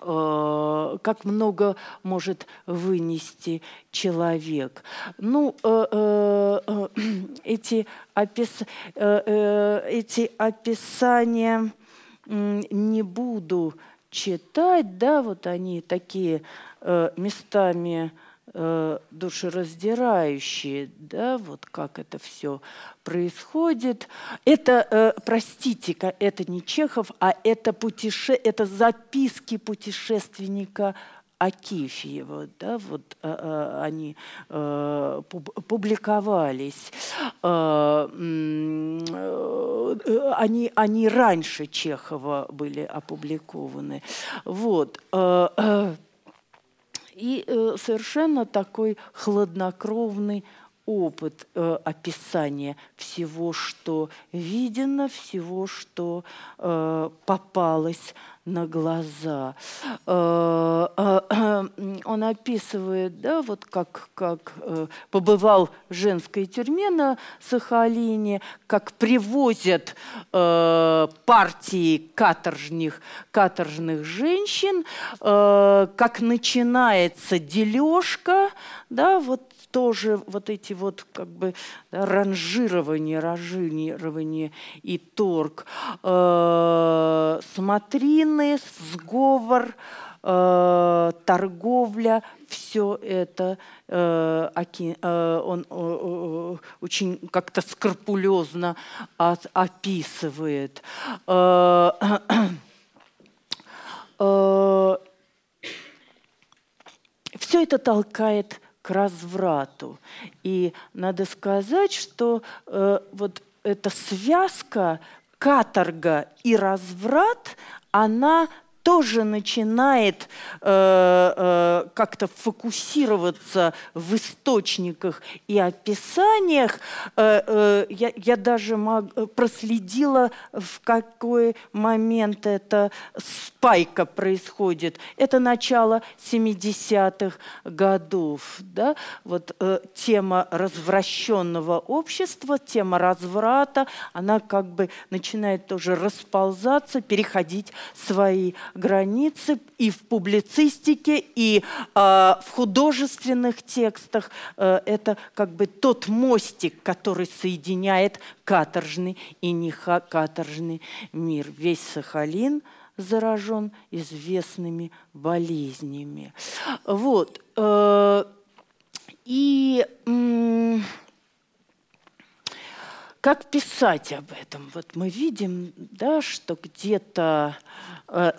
э, как много может вынести человек. Ну, эти, опис, эти описания не буду читать, да, вот они такие местами э, душераздирающие, да, вот как это все происходит. Это, э, простите, это не Чехов, а это, путеше... это записки путешественника Акифьева, да, вот э, э, они э, публиковались, э, э, они, они раньше Чехова были опубликованы. Вот. Э, и э, совершенно такой хладнокровный опыт э, описания всего, что видено, всего, что э, попалось на глаза. Э, э, э, он описывает, да, вот как, как побывал в женской тюрьме на Сахалине, как привозят партии каторжных, каторжных женщин, как начинается дележка, да, вот тоже вот эти вот как бы да, ранжирование, ранжирование и торг, э, смотрины, сговор, э, торговля, все это э, оки, э, он э, очень как-то скрупулезно от, описывает. Э, э, все это толкает к разврату. И надо сказать, что э, вот эта связка каторга и разврат, она тоже начинает э, э, как-то фокусироваться в источниках и описаниях. Э, э, я, я даже мог, проследила, в какой момент эта спайка происходит. Это начало 70-х годов. Да? Вот э, тема развращенного общества, тема разврата, она как бы начинает тоже расползаться, переходить свои границы и в публицистике, и э, в художественных текстах. Э, это как бы тот мостик, который соединяет каторжный и не каторжный мир. Весь Сахалин заражен известными болезнями. Вот. Э, и как писать об этом? Вот мы видим, да, что где-то э,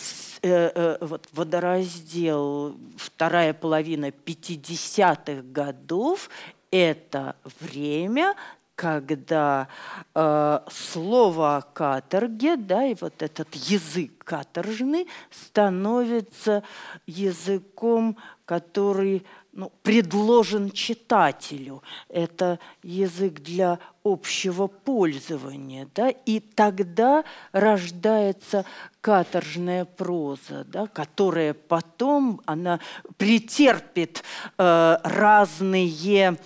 э, э, вот водораздел вторая половина 50-х годов – это время, когда э, слово о каторге, да, и вот этот язык каторжный становится языком, который ну, предложен читателю. Это язык для общего пользования. Да? И тогда рождается каторжная проза, да, которая потом она претерпит э, разные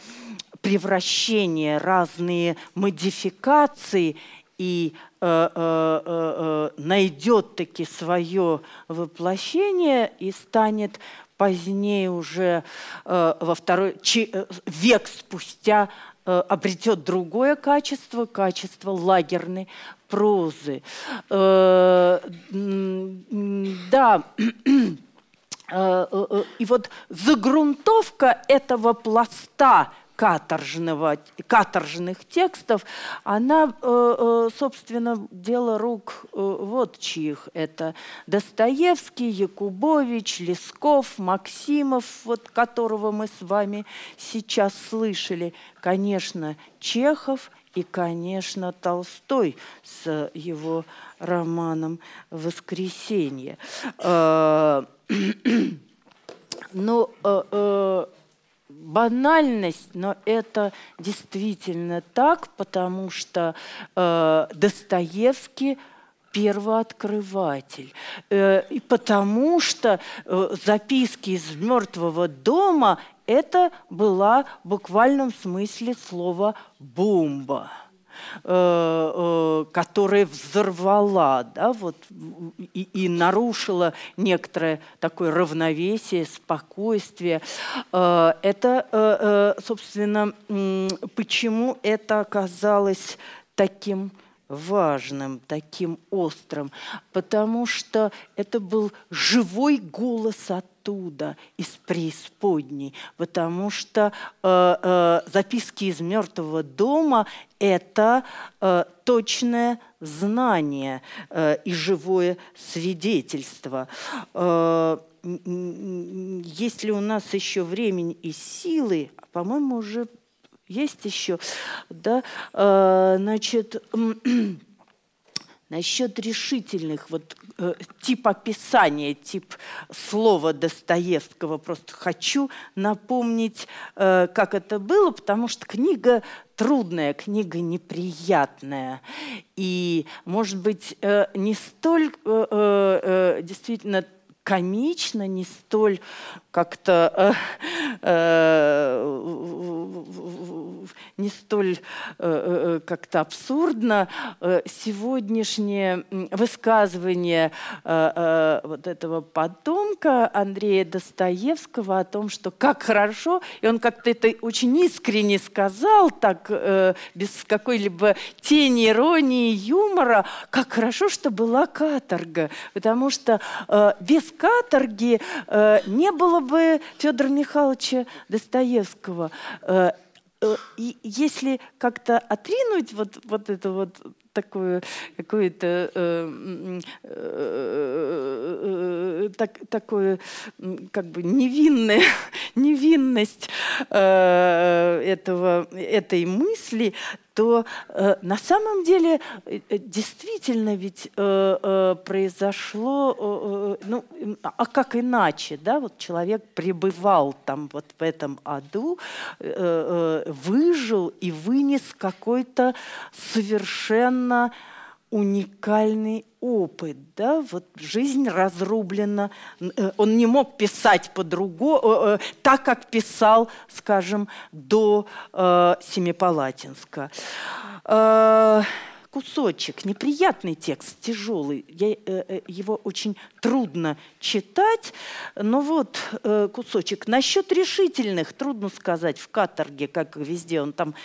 превращения, разные модификации и э, э, э, найдет таки свое воплощение и станет позднее уже э, во второй чи, э, век спустя э, обретет другое качество, качество лагерной прозы. Э, да, э, э, и вот загрунтовка этого пласта каторжного, каторжных текстов, она, э, э, собственно, дело рук э, вот чьих. Это Достоевский, Якубович, Лесков, Максимов, вот которого мы с вами сейчас слышали. Конечно, Чехов и, конечно, Толстой с его романом «Воскресенье». Но банальность, но это действительно так, потому что э, Достоевский первооткрыватель. Э, и потому что э, записки из мертвого дома это была в буквальном смысле слова бомба. Э, э, которая взорвала, да, вот, и, и нарушила некоторое такое равновесие, спокойствие. Э, это, собственно, почему это оказалось таким важным, таким острым, потому что это был живой голос оттуда, из преисподней, потому что э, э, записки из мертвого дома – это э, точное знание э, и живое свидетельство. Э, если у нас еще времени и силы, по-моему, уже есть еще, да, э, значит, насчет решительных, вот э, тип описания, тип слова Достоевского, просто хочу напомнить, э, как это было, потому что книга трудная, книга неприятная. И, может быть, э, не столь э, э, э действительно комично, не столь как-то э, э, не столь э, как-то абсурдно сегодняшнее высказывание вот этого потомка Андрея Достоевского о том, что как хорошо, и он как-то это очень искренне сказал, так без какой-либо тени иронии, юмора, как хорошо, что была каторга, потому что без каторги не было бы Федора Михайловича Достоевского. Э, э, и если как-то отринуть вот, вот это вот такую какую-то э, э, так, такую как бы невинную невинность э, этого этой мысли, то э, на самом деле э, действительно ведь э, э, произошло, э, э, ну, а как иначе, да, вот человек пребывал там вот в этом аду, э, э, выжил и вынес какой-то совершенно уникальный опыт, да, вот жизнь разрублена, э, он не мог писать по-другому, так, как писал, скажем, до э, Семипалатинска. Э, кусочек, неприятный текст, тяжелый, Я, э, э, его очень трудно читать, но вот э, кусочек. Насчет решительных, трудно сказать, в каторге, как везде, он там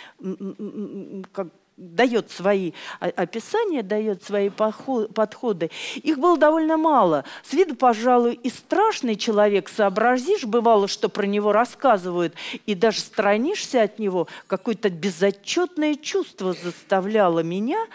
как дает свои описания, дает свои подходы. Их было довольно мало. С виду, пожалуй, и страшный человек, сообразишь, бывало, что про него рассказывают, и даже сторонишься от него, какое-то безотчетное чувство заставляло меня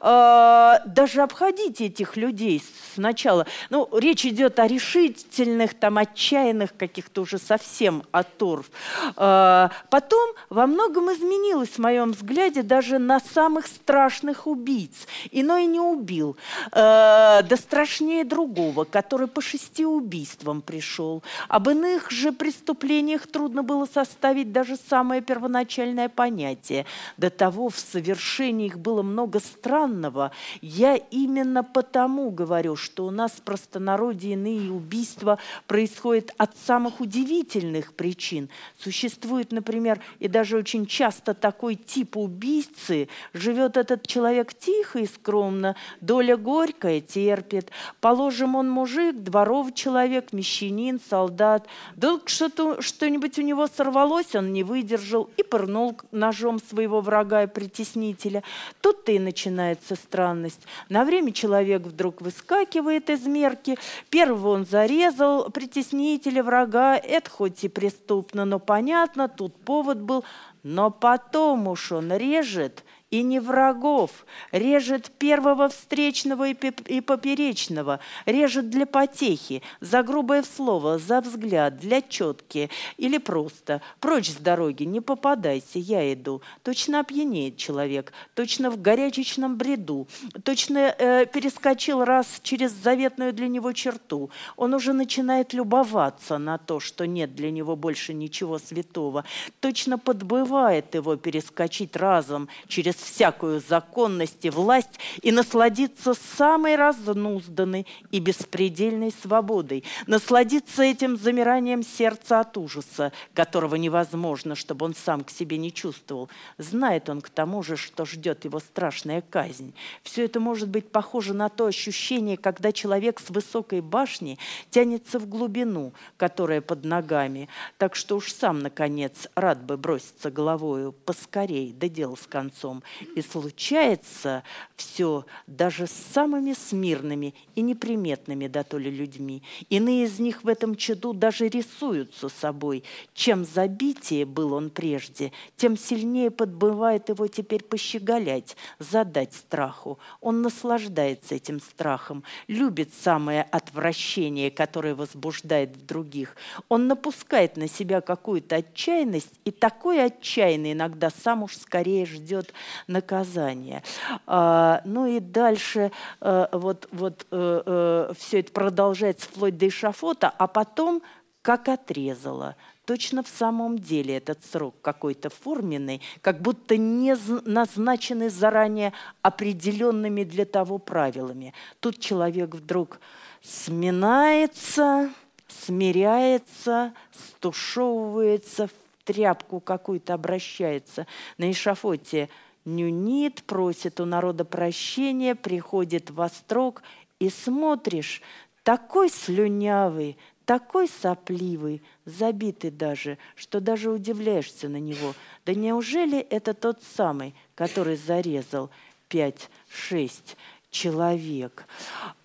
э, даже обходить этих людей сначала. Ну, речь идет о решительных, там, отчаянных каких-то уже совсем оторв. Э, потом во многом изменилось, в моем взгляде, даже на самых страшных убийц. Иной не убил. Э, да страшнее другого, который по шести убийствам пришел. Об иных же преступлениях трудно было составить даже самое первоначальное понятие. До того в совершении их было много странного. Я именно потому говорю, что у нас в простонародье иные убийства происходят от самых удивительных причин. Существует, например, и даже очень часто такой тип убийцы – Живет этот человек тихо и скромно, доля горькая терпит. Положим, он мужик, дворовый человек, мещанин, солдат. Вдруг что-то, что-нибудь у него сорвалось, он не выдержал и пырнул ножом своего врага и притеснителя. Тут-то и начинается странность. На время человек вдруг выскакивает из мерки. Первого он зарезал, притеснителя, врага. Это хоть и преступно, но понятно, тут повод был. Но потом уж он режет – и не врагов, режет первого встречного и поперечного, режет для потехи, за грубое слово, за взгляд, для четки или просто «прочь с дороги, не попадайся, я иду». Точно опьянеет человек, точно в горячечном бреду, точно э, перескочил раз через заветную для него черту. Он уже начинает любоваться на то, что нет для него больше ничего святого, точно подбывает его перескочить разом через всякую законность и власть и насладиться самой разнузданной и беспредельной свободой, насладиться этим замиранием сердца от ужаса, которого невозможно, чтобы он сам к себе не чувствовал. Знает он к тому же, что ждет его страшная казнь. Все это может быть похоже на то ощущение, когда человек с высокой башни тянется в глубину, которая под ногами, так что уж сам, наконец, рад бы броситься головою поскорей, да дело с концом, и случается все даже с самыми смирными и неприметными да то ли людьми. Иные из них в этом чаду даже рисуются собой. Чем забитее был он прежде, тем сильнее подбывает его теперь пощеголять, задать страху. Он наслаждается этим страхом, любит самое отвращение, которое возбуждает в других. Он напускает на себя какую-то отчаянность, и такой отчаянный иногда сам уж скорее ждет на наказание. А, ну и дальше а, вот, вот а, а, все это продолжается вплоть до эшафота, а потом как отрезало. Точно в самом деле этот срок какой-то форменный, как будто не назначенный заранее определенными для того правилами. Тут человек вдруг сминается, смиряется, стушевывается, в тряпку какую-то обращается. На эшафоте нюнит, просит у народа прощения, приходит во строк, и смотришь, такой слюнявый, такой сопливый, забитый даже, что даже удивляешься на него. Да неужели это тот самый, который зарезал пять-шесть человек?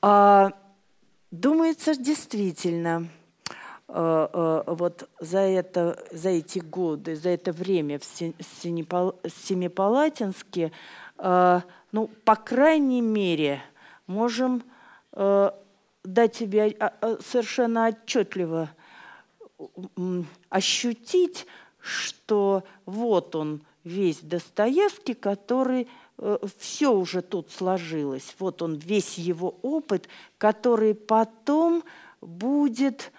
А, думается, действительно, вот за, это, за эти годы, за это время в Семипалатинске, э, ну, по крайней мере, можем дать тебе а, а, совершенно отчетливо ощутить, что вот он весь Достоевский, который все уже тут сложилось. Вот он весь его опыт, который потом будет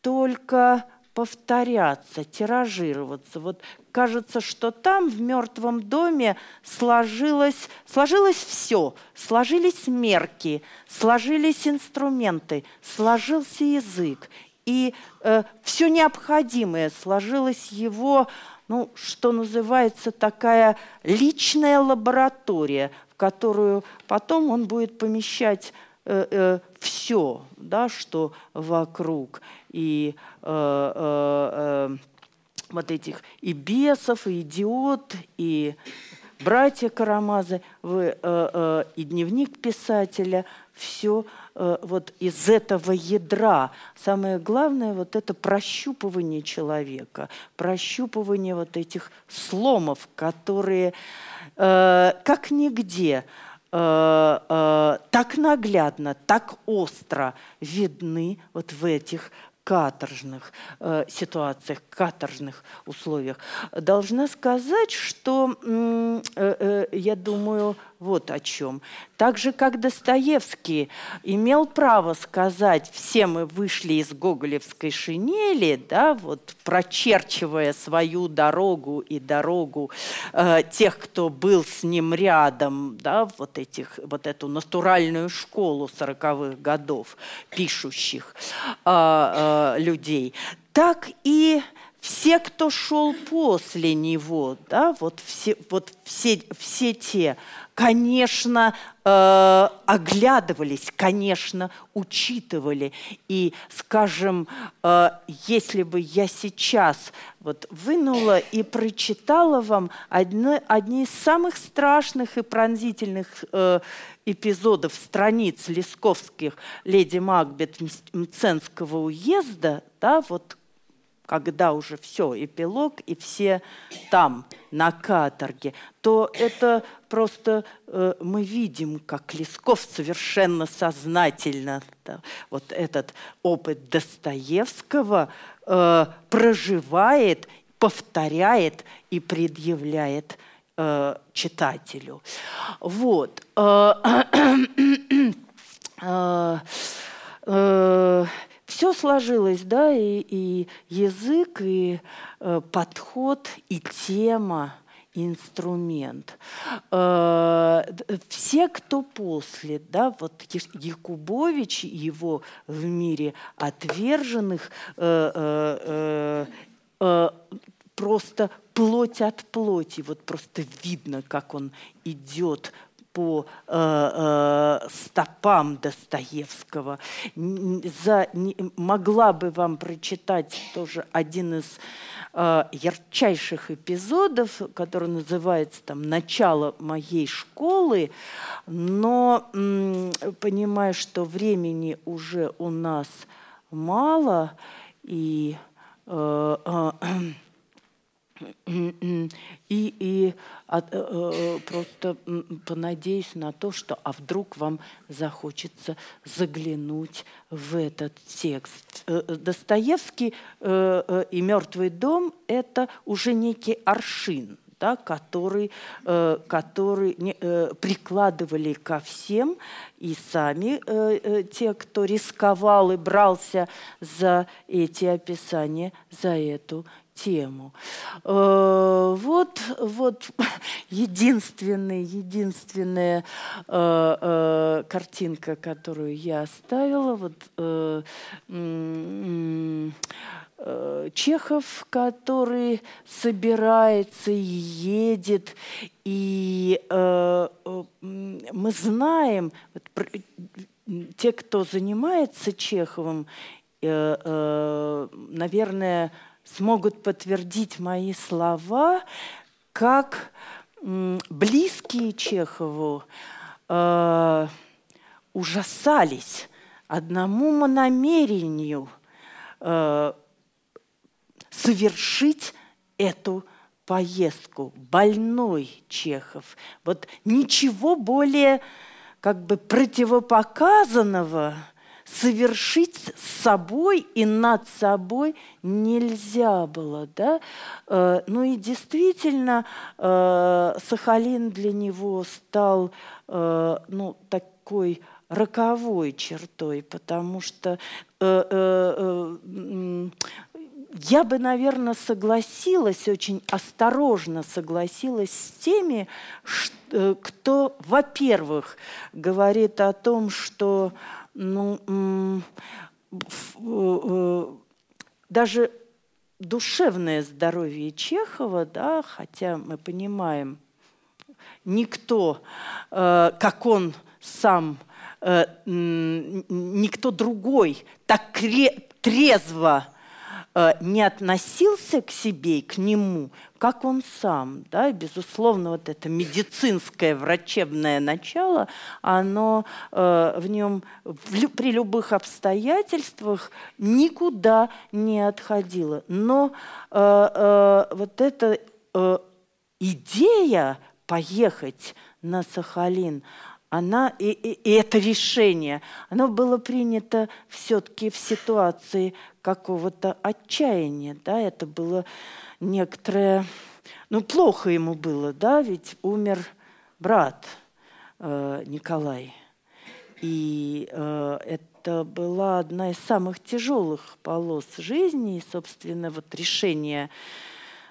только повторяться, тиражироваться. Вот кажется, что там, в мертвом доме, сложилось, сложилось все. Сложились мерки, сложились инструменты, сложился язык. И э, все необходимое сложилось его, ну, что называется, такая личная лаборатория, в которую потом он будет помещать э, э, все, да, что вокруг и э, э, э, вот этих и бесов, и идиот, и братья Карамазы, вы, э, э, и дневник писателя, все э, вот из этого ядра. Самое главное вот это прощупывание человека, прощупывание вот этих сломов, которые э, как нигде Э, э, так наглядно, так остро видны вот в этих каторжных э, ситуациях, каторжных условиях. Должна сказать, что э, э, я думаю вот о чем. Так же, как Достоевский имел право сказать, все мы вышли из гоголевской шинели, да, вот прочерчивая свою дорогу и дорогу э, тех, кто был с ним рядом, да, вот, этих, вот эту натуральную школу сороковых годов пишущих э, э, людей, так и все, кто шел после него, да, вот все, вот все, все те, конечно, э, оглядывались, конечно, учитывали. И, скажем, э, если бы я сейчас вот вынула и прочитала вам одни, одни из самых страшных и пронзительных э, эпизодов страниц лесковских «Леди Макбет» Мценского уезда, да, вот когда уже все, эпилог, и все там, на каторге, то это просто э, мы видим, как Лесков совершенно сознательно да, вот этот опыт Достоевского э, проживает, повторяет и предъявляет э, читателю. Вот. Э, э, все сложилось, да, и, и язык, и подход, и тема, и инструмент. Все, кто после, да, вот Якубович, его в мире отверженных, просто плоть от плоти, вот просто видно, как он идет по э, э, стопам Достоевского. За, не, могла бы вам прочитать тоже один из э, ярчайших эпизодов, который называется там «Начало моей школы», но м, понимаю, что времени уже у нас мало, и э, э, и, и а, э, просто понадеюсь на то, что а вдруг вам захочется заглянуть в этот текст. Э, э, Достоевский э, э, и «Мертвый дом» – это уже некий аршин, да, который, э, который э, прикладывали ко всем, и сами э, э, те, кто рисковал и брался за эти описания, за эту тему. Э, вот, вот единственная, единственная э, э, картинка, которую я оставила. Вот, Чехов, который собирается и едет, и э, мы знаем, те, кто занимается Чеховым, наверное, смогут подтвердить мои слова, как близкие Чехову э, ужасались одному намерению э, совершить эту поездку. Больной Чехов. Вот ничего более как бы противопоказанного – совершить с собой и над собой нельзя было. Да? Э, ну и действительно, э, Сахалин для него стал э, ну, такой роковой чертой, потому что я бы, наверное, согласилась, очень осторожно согласилась с теми, кто, во-первых, говорит о том, что ну, э, даже душевное здоровье Чехова, да, хотя мы понимаем, никто, э, как он сам, э, никто другой так трезво Э, не относился к себе и к нему, как он сам. Да? безусловно, вот это медицинское врачебное начало, оно э, в нем при любых обстоятельствах никуда не отходило. Но э, э, вот эта э, идея поехать на Сахалин, она, и, и, и это решение, оно было принято все-таки в ситуации какого-то отчаяния, да, это было некоторое, ну, плохо ему было, да, ведь умер брат э, Николай, и э, это была одна из самых тяжелых полос жизни, и, собственно, вот решение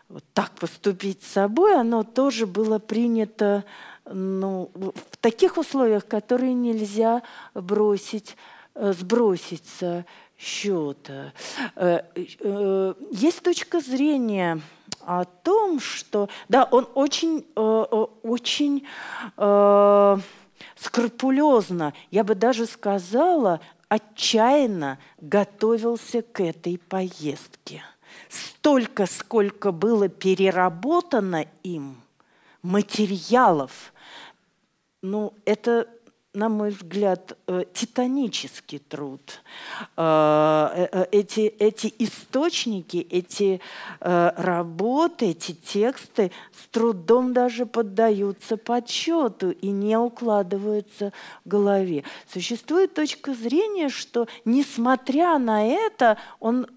вот так поступить с собой, оно тоже было принято ну, в таких условиях, которые нельзя бросить, э, сбросить со счета. Э, э, есть точка зрения о том, что да, он очень, очень скрупулезно, я бы даже сказала, отчаянно готовился к этой поездке. Столько, сколько было переработано им материалов, ну, это на мой взгляд, э, титанический труд. Э, э, эти, эти источники, эти работы, эти тексты с трудом даже поддаются подсчету и не укладываются в голове. Существует точка зрения, что несмотря на это, он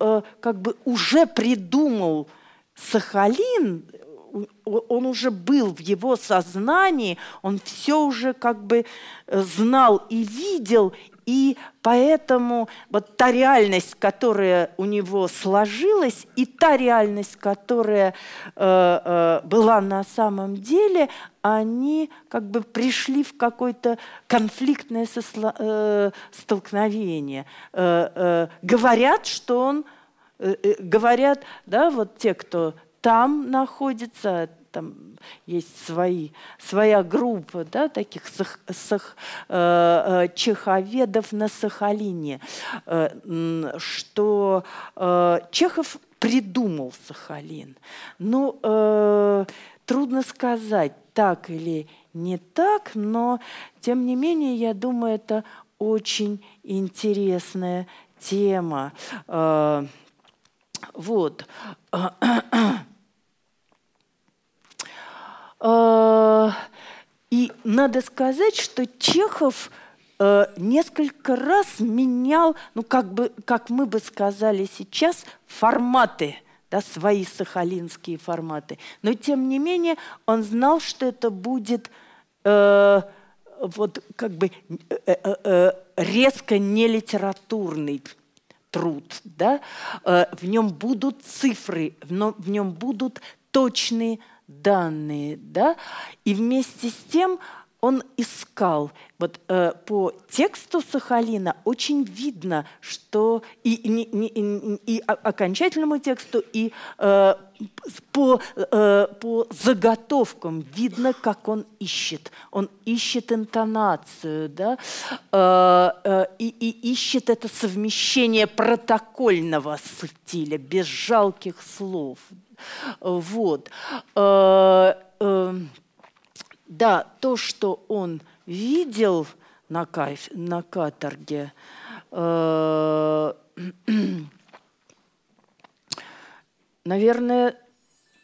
как бы уже придумал Сахалин, он уже был в его сознании, он все уже как бы э, знал и видел, и поэтому вот та реальность, которая у него сложилась, и та реальность, которая э, э, была на самом деле, они как бы пришли в какое-то конфликтное сосло, э, столкновение. Э, э, говорят, что он э, э говорят, да, вот те, кто там находится, там есть свои, своя группа да, таких сах, сах, э, э, чеховедов на Сахалине, э, что э, Чехов придумал Сахалин. Ну, э, трудно сказать, так или не так, но тем не менее, я думаю, это очень интересная тема. Э, вот. Э, и надо сказать, что Чехов э, несколько раз менял, ну как, бы, как мы бы сказали сейчас, форматы, да, свои сахалинские форматы. Но тем не менее он знал, что это будет э, вот как бы э, э, э резко не литературный труд, да? Э, в нем будут цифры, в нем будут точные данные, да, и вместе с тем он искал. Вот э, по тексту Сахалина очень видно, что и, и, и, и окончательному тексту, и э, по, э, по заготовкам видно, как он ищет. Он ищет интонацию, да, э, э, и, и ищет это совмещение протокольного стиля, без жалких слов. Вот. Э, э, да, то, что он видел на, кайф, на каторге, э, наверное,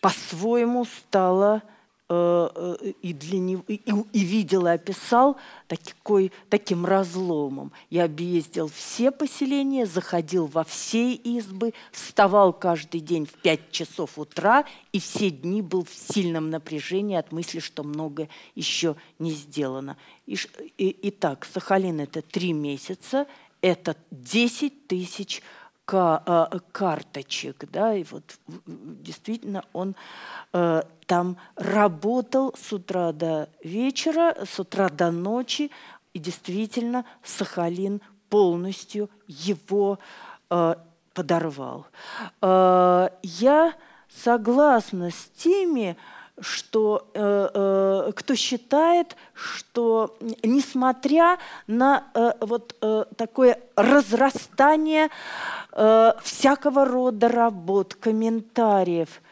по-своему стало и, для него, и, и видел и описал такой, таким разломом. Я объездил все поселения, заходил во все избы, вставал каждый день в 5 часов утра и все дни был в сильном напряжении от мысли, что много еще не сделано. И, и, Сахалин – это три месяца, это 10 тысяч Э, карточек, да, и вот действительно он э, там работал с утра до вечера, с утра до ночи, и действительно Сахалин полностью его э, подорвал. Э, я согласна с теми, что э, э, кто считает, что несмотря на э, вот э, такое разрастание э, всякого рода работ, комментариев,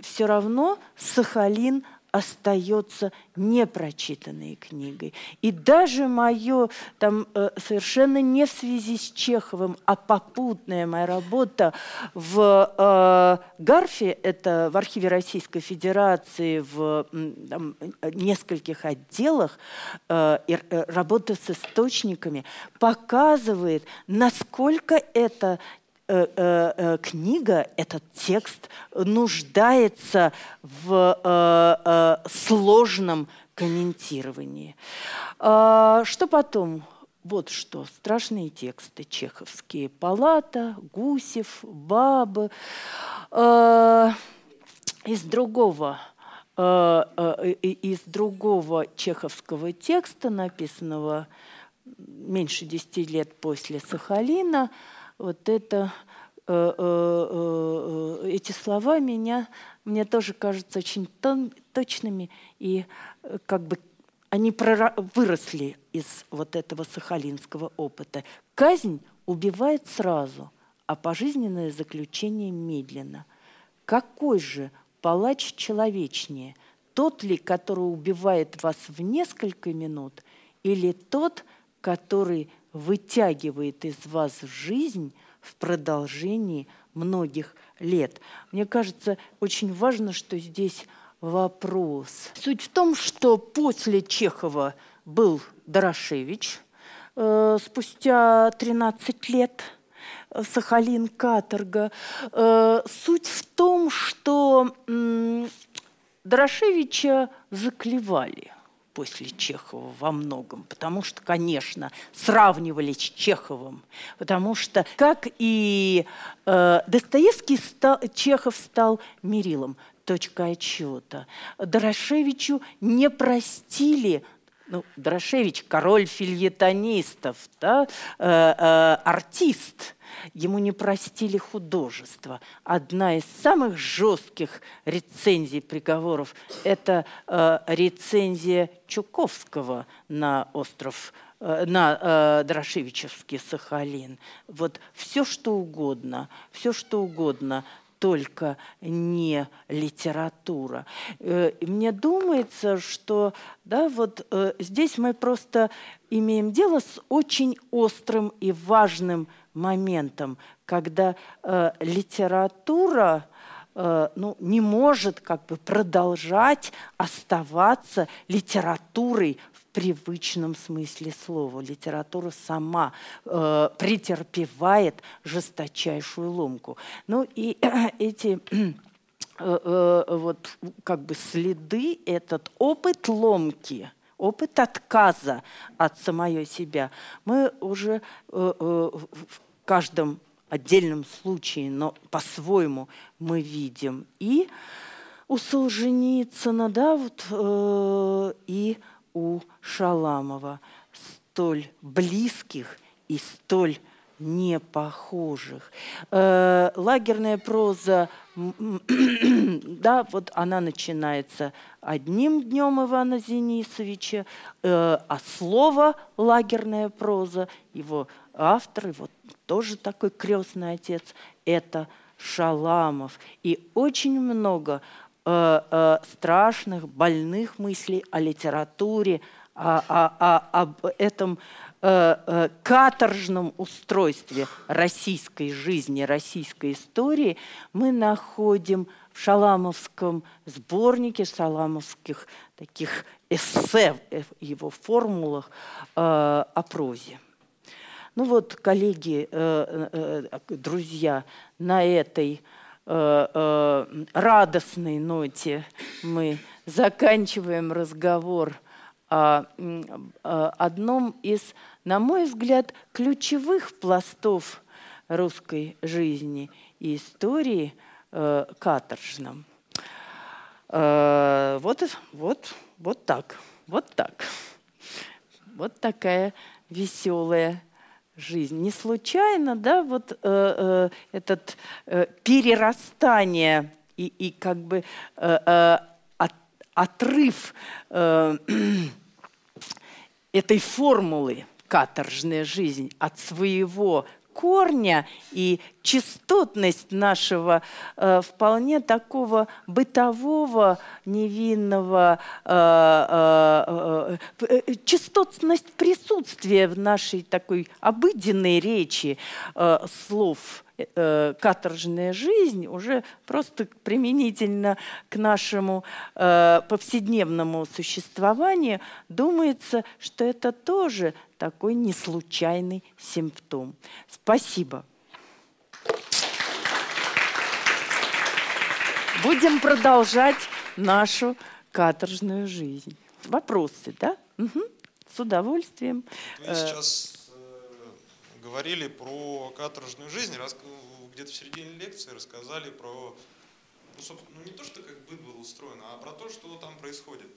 все равно Сахалин остается непрочитанной книгой. И даже мое там э, совершенно не в связи с Чеховым, а попутная моя работа в э, Гарфе, это в архиве Российской Федерации в там, нескольких отделах, э, э, работа с источниками показывает, насколько это книга, этот текст нуждается в сложном комментировании. А, что потом? Вот что, страшные тексты чеховские. Палата, Гусев, Бабы. Из другого из другого чеховского текста, написанного меньше десяти лет после Сахалина, вот это, э, э, э, эти слова меня, мне тоже кажутся очень точными и как бы они выросли из вот этого сахалинского опыта. Казнь убивает сразу, а пожизненное заключение медленно. Какой же палач человечнее? Тот ли, который убивает вас в несколько минут, или тот, который вытягивает из вас жизнь в продолжении многих лет? Мне кажется, очень важно, что здесь вопрос. Суть в том, что после Чехова был Дорошевич, э, спустя 13 лет Сахалин, каторга. Э, суть в том, что э, Дорошевича заклевали после Чехова во многом, потому что, конечно, сравнивали с Чеховым, потому что, как и э, Достоевский, стал, Чехов стал мерилом точка отчета. Дорошевичу не простили ну, Дорошевич – король фильетонистов, да, э, э, артист. Ему не простили художество. Одна из самых жестких рецензий приговоров – это э, рецензия Чуковского на остров э, на э, Дорошевичевский Сахалин. Вот все, что угодно, все, что угодно только не литература. Э, мне думается, что да, вот э, здесь мы просто имеем дело с очень острым и важным моментом, когда э, литература ну, не может как бы продолжать оставаться литературой привычном смысле слова. Литература сама э, претерпевает жесточайшую ломку. Ну и эти э, э, вот как бы следы, этот опыт ломки, опыт отказа от самой себя, мы уже э, в каждом отдельном случае, но по-своему мы видим. И у Солженицына, да, вот, э, и у Шаламова, столь близких и столь непохожих. Э, лагерная проза, да, вот она начинается одним днем Ивана Зенисовича, э, а слово лагерная проза, его автор, его тоже такой крестный отец, это Шаламов. И очень много Э, э, страшных, больных мыслей о литературе, о, о, о, об этом э, э, каторжном устройстве российской жизни, российской истории мы находим в шаламовском сборнике, шаламовских таких эссе, э, его формулах э, о прозе. Ну вот, коллеги, э, э, друзья, на этой Э, э, радостной ноте мы заканчиваем разговор о одном из, на мой взгляд, ключевых пластов русской жизни и истории э, каторжном. Вот, вот, вот так, вот так. Вот такая веселая жизнь. Не случайно, да, вот э, э, этот э, перерастание и, и как бы э, э, от, отрыв э, этой формулы каторжная жизнь от своего корня и частотность нашего э, вполне такого бытового, невинного, э, э, э, э частотность присутствия в нашей такой обыденной речи э, слов э, каторжная жизнь уже просто применительно к нашему э, повседневному существованию, думается, что это тоже такой неслучайный симптом. Спасибо. Будем продолжать нашу каторжную жизнь. Вопросы, да? Угу. С удовольствием. Вы сейчас говорили про каторжную жизнь, где-то в середине лекции рассказали про, ну, собственно, ну, не то, что как быт был устроен, а про то, что там происходит.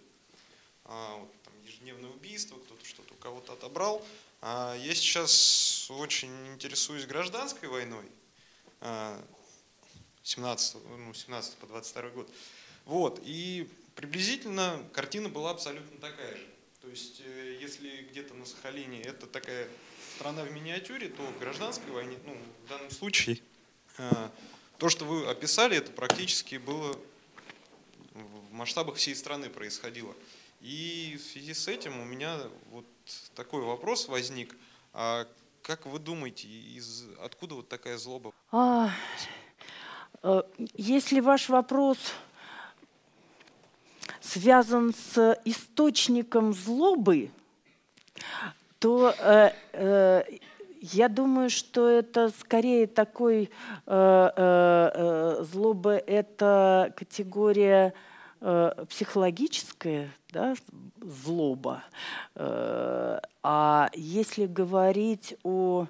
а, вот, там, ежедневное убийство, кто-то что-то у кого-то отобрал. А я сейчас очень интересуюсь гражданской войной, 17, а, ну, 17 по 22 год. Вот, и приблизительно картина была абсолютно такая же. То есть, э, если где-то на Сахалине это такая страна в миниатюре, то в гражданской войне, ну, в данном случае, э, то, что вы описали, это практически было в масштабах всей страны происходило. И в связи с этим у меня вот такой вопрос возник. А как вы думаете, из, откуда вот такая злоба? А, э, если ваш вопрос связан с источником злобы, то э, э, я думаю, что это скорее такой э, э, э злоба, это категория психологическая, да, злоба. Э, а если говорить о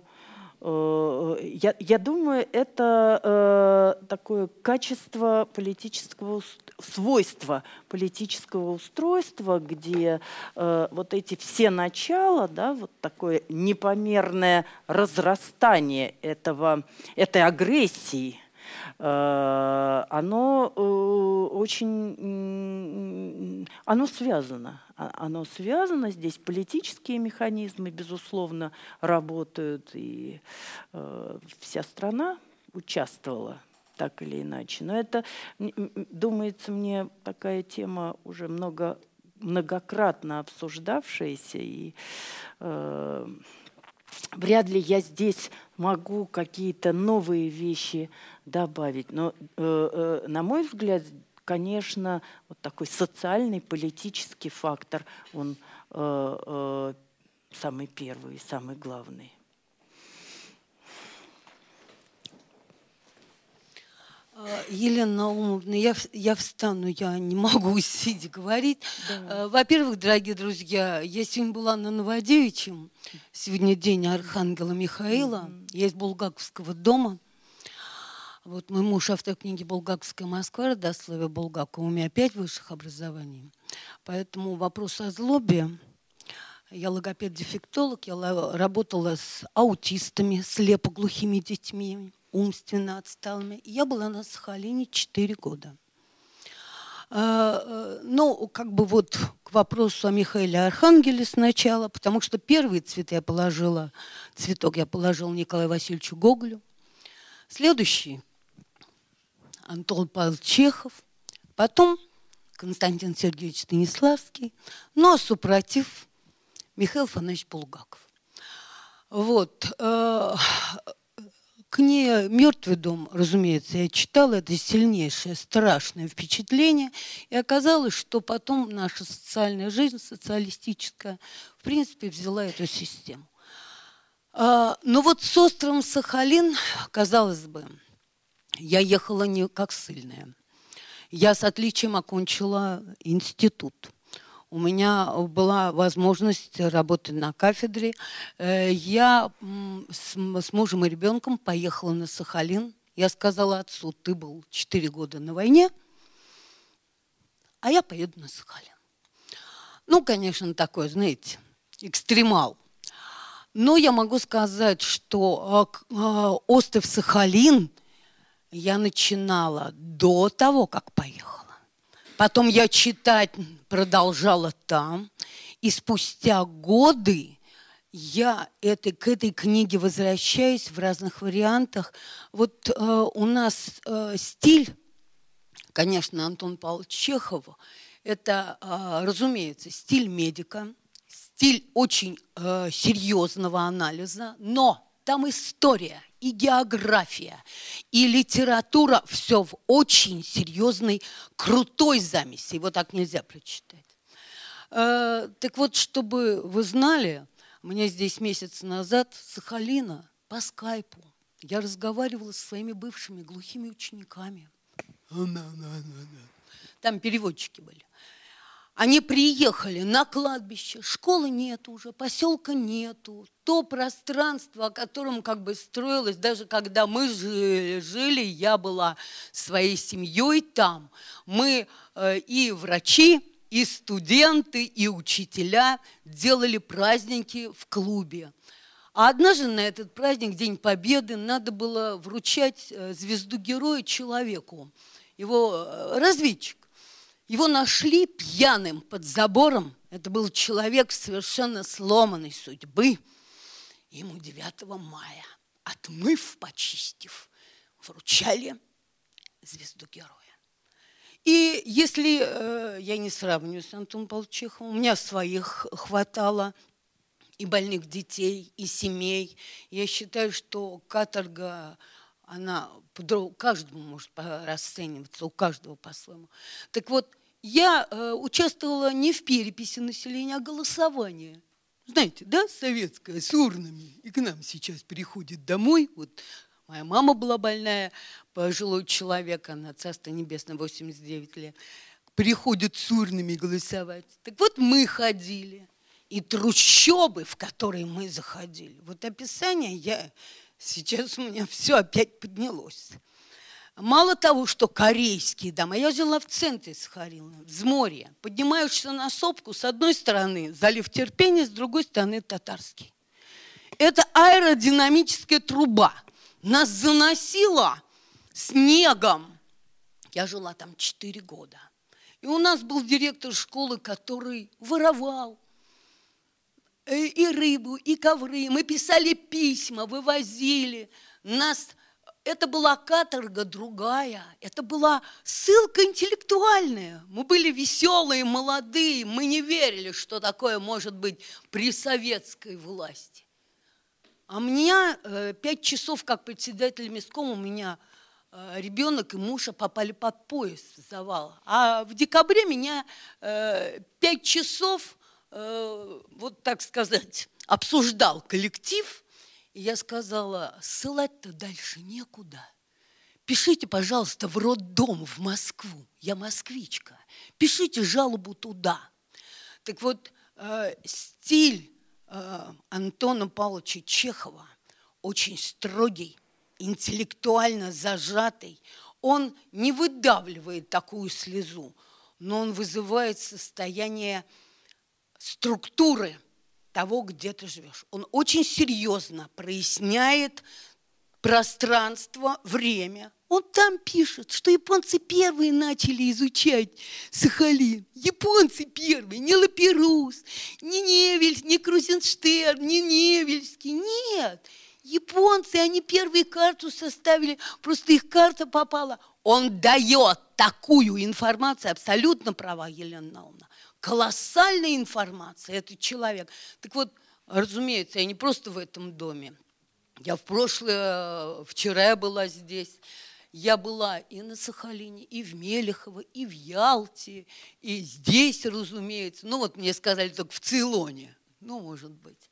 Э, я, я думаю, это э, такое качество политического свойства политического устройства, где э, вот эти все начала, да, вот такое непомерное разрастание этого, этой агрессии, э, оно э, очень, оно связано а, оно связано. Здесь политические механизмы, безусловно, работают, и э, вся страна участвовала так или иначе. Но это, думается мне, такая тема уже много, многократно обсуждавшаяся, и э, вряд ли я здесь могу какие-то новые вещи добавить. Но, э, э, на мой взгляд, конечно, вот такой социальный, политический фактор, он э, э, самый первый и самый главный. А, Елена Наумовна, я, я встану, я не могу сидеть говорить. Да. А, во-первых, дорогие друзья, я сегодня была на Новодевичьем. Сегодня день Архангела Михаила. Mm-hmm. Я из Булгаковского дома. Вот мой муж автор книги «Булгакская Москва» Родословие Булгакова. У меня пять высших образований. Поэтому вопрос о злобе. Я логопед-дефектолог, я работала с аутистами, слепоглухими детьми, умственно отсталыми. Я была на Сахалине 4 года. А, э, ну, как бы вот к вопросу о Михаиле Архангеле сначала, потому что первый цвет я положила, цветок я положила Николаю Васильевичу Гоголю. Следующий Антон Павел Чехов, потом Константин Сергеевич Станиславский, ну а супротив Михаил Фанович Булгаков. Вот. Э, книга «Мертвый дом», разумеется, я читала, это сильнейшее, страшное впечатление. И оказалось, что потом наша социальная жизнь, социалистическая, в принципе, взяла эту систему. Э, но вот с островом Сахалин, казалось бы, я ехала не как сильная. Я с отличием окончила институт. У меня была возможность работать на кафедре. Э, я с мужем и ребенком поехала на Сахалин. Я сказала отцу, ты был 4 года на войне, а я поеду на Сахалин. Ну, конечно, такой, знаете, экстремал. Но я могу сказать, что э, э, остров Сахалин – я начинала до того, как поехала. Потом я читать продолжала там. И спустя годы я этой, к этой книге возвращаюсь в разных вариантах. Вот э, у нас э, стиль, конечно, Антон Павлович Чехов, это, э, разумеется, стиль медика, стиль очень э, серьезного анализа, но там история и география, и литература, все в очень серьезной, крутой замесе. Его так нельзя прочитать. Э, так вот, чтобы вы знали, мне здесь месяц назад Сахалина по скайпу я разговаривала со своими бывшими глухими учениками. Там переводчики были. Они приехали на кладбище, школы нет уже, поселка нету. То пространство, о котором как бы строилось, даже когда мы жили, жили я была своей семьей там. Мы э, и врачи, и студенты, и учителя делали праздники в клубе. А однажды на этот праздник, День Победы, надо было вручать э, звезду героя человеку, его э, разведчик. Его нашли пьяным под забором. Это был человек совершенно сломанной судьбы. Ему 9 мая, отмыв, почистив, вручали звезду героя. И если э, я не сравниваю с Антоном Павловичем у меня своих хватало и больных детей, и семей. Я считаю, что каторга, она каждому может расцениваться, у каждого по-своему. Так вот, я э, участвовала не в переписи населения, а голосование. Знаете, да, советская, с урнами. И к нам сейчас приходит домой, вот Моя мама была больная, пожилой человек, она царство небесное, 89 лет. Приходят с урнами голосовать. Так вот мы ходили. И трущобы, в которые мы заходили. Вот описание я... Сейчас у меня все опять поднялось. Мало того, что корейские дома, я жила в центре Сахарина, в Взморье. Поднимаешься на сопку, с одной стороны залив терпения, с другой стороны татарский. Это аэродинамическая труба – нас заносило снегом. Я жила там 4 года. И у нас был директор школы, который воровал и рыбу, и ковры. Мы писали письма, вывозили. Нас это была каторга другая, это была ссылка интеллектуальная. Мы были веселые, молодые, мы не верили, что такое может быть при советской власти. А меня э, пять часов, как председатель местком, у меня э, ребенок и муж попали под поезд в завал. А в декабре меня э, пять часов, вот так сказать, обсуждал коллектив. И я сказала, ссылать-то дальше некуда. Пишите, пожалуйста, в роддом в Москву. Я москвичка. Пишите жалобу туда. Так вот, стиль Э, Антона Павловича Чехова, очень строгий, интеллектуально зажатый. Он не выдавливает такую слезу, но он вызывает состояние структуры того, где ты живешь. Он очень серьезно проясняет пространство, время, он там пишет, что японцы первые начали изучать Сахалин. Японцы первые, не Лаперус, не Невельс, не Крузенштерн, не Невельский. Нет, японцы, они первые карту составили, просто их карта попала. Он дает такую информацию, абсолютно права Елена Наумна. Колоссальная информация, этот человек. Так вот, разумеется, я не просто в этом доме. Я в прошлое, вчера я была здесь, я была и на Сахалине, и в Мелехово, и в Ялте, и здесь, разумеется. Ну вот мне сказали только в Цейлоне, ну может быть.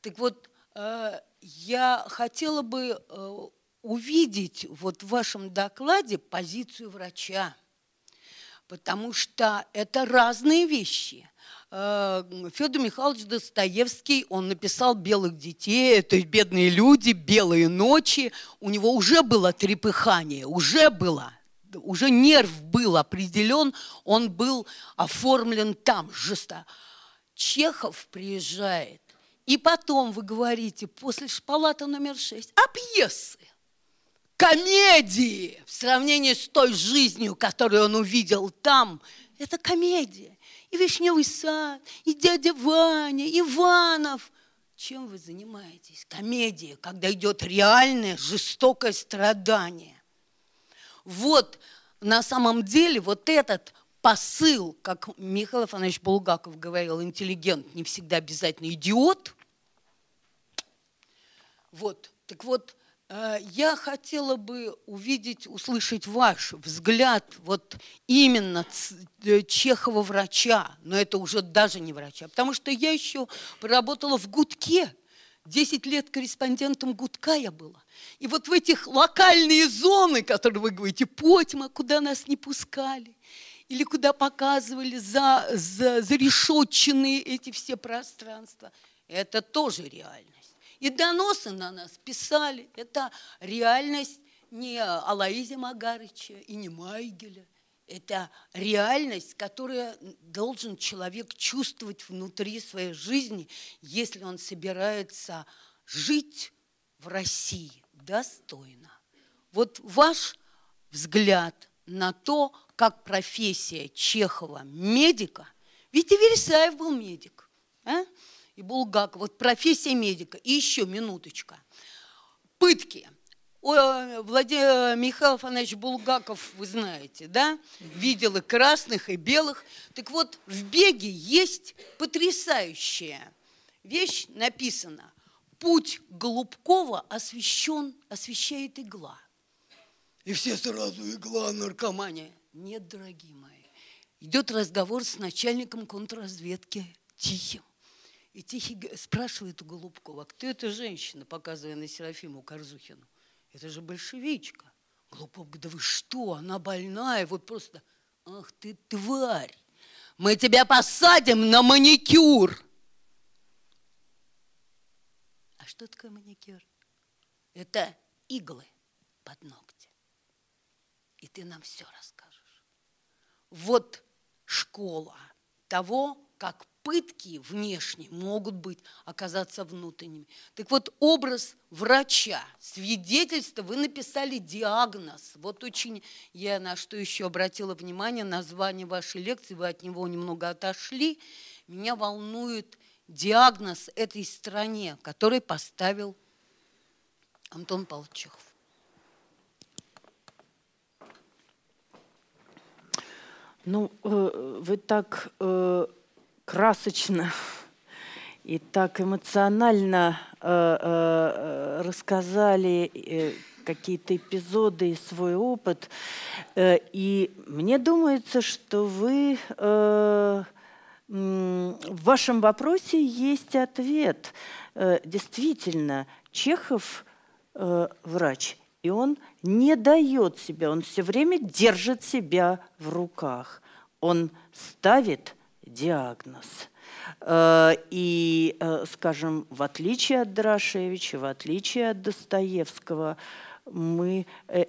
Так вот, э, я хотела бы э, увидеть вот в вашем докладе позицию врача, потому что это разные вещи. Э, Федор Михайлович Достоевский, он написал «Белых детей», то есть «Бедные люди», «Белые ночи». У него уже было трепыхание, уже было, уже нерв был определен, он был оформлен там жестко. Чехов приезжает, и потом вы говорите, после шпалата номер шесть, а пьесы? Комедии в сравнении с той жизнью, которую он увидел там, это комедия и Вишневый сад, и дядя Ваня, Иванов. Чем вы занимаетесь? Комедия, когда идет реальное жестокое страдание. Вот на самом деле вот этот посыл, как Михаил Афанасьевич Булгаков говорил, интеллигент не всегда обязательно идиот. Вот, так вот, я хотела бы увидеть, услышать ваш взгляд вот именно э, Чехова врача, но это уже даже не врача, потому что я еще поработала в Гудке, 10 лет корреспондентом Гудка я была. И вот в этих локальные зоны, которые вы говорите, Потьма, куда нас не пускали, или куда показывали за, за, зарешетченные эти все пространства, это тоже реально. И доносы на нас писали. Это реальность не Алаиза Магарыча и не Майгеля, Это реальность, которую должен человек чувствовать внутри своей жизни, если он собирается жить в России достойно. Вот ваш взгляд на то, как профессия Чехова медика, ведь и Вересаев был медик, а? И Булгаков, вот профессия медика. И еще минуточка. Пытки. Ой, Владимир Михаил Афанасьевич Булгаков, вы знаете, да? Видел и красных, и белых. Так вот, в беге есть потрясающая вещь, написана. Путь Голубкова освещен, освещает игла. И все сразу игла, наркомания. Нет, дорогие мои. Идет разговор с начальником контрразведки Тихим. И Тихий спрашивает у Голубкова, а кто эта женщина, показывая на Серафиму Корзухину? Это же большевичка. Голубков говорит, да вы что, она больная, вот просто, ах ты тварь, мы тебя посадим на маникюр. А что такое маникюр? Это иглы под ногти. И ты нам все расскажешь. Вот школа того, как пытки внешние могут быть, оказаться внутренними. Так вот, образ врача, свидетельство, вы написали диагноз. Вот очень, я на что еще обратила внимание, название вашей лекции, вы от него немного отошли. Меня волнует диагноз этой стране, который поставил Антон Павлович. Ну, э, вы так э, красочно и так эмоционально э, рассказали какие-то эпизоды и свой опыт. И мне думается, что вы в вашем вопросе есть ответ. Действительно, Чехов врач, и он не дает себя, он все время держит себя в руках. Он ставит диагноз. Э, и, э, скажем, в отличие от Дорошевича, в отличие от Достоевского, мы, э,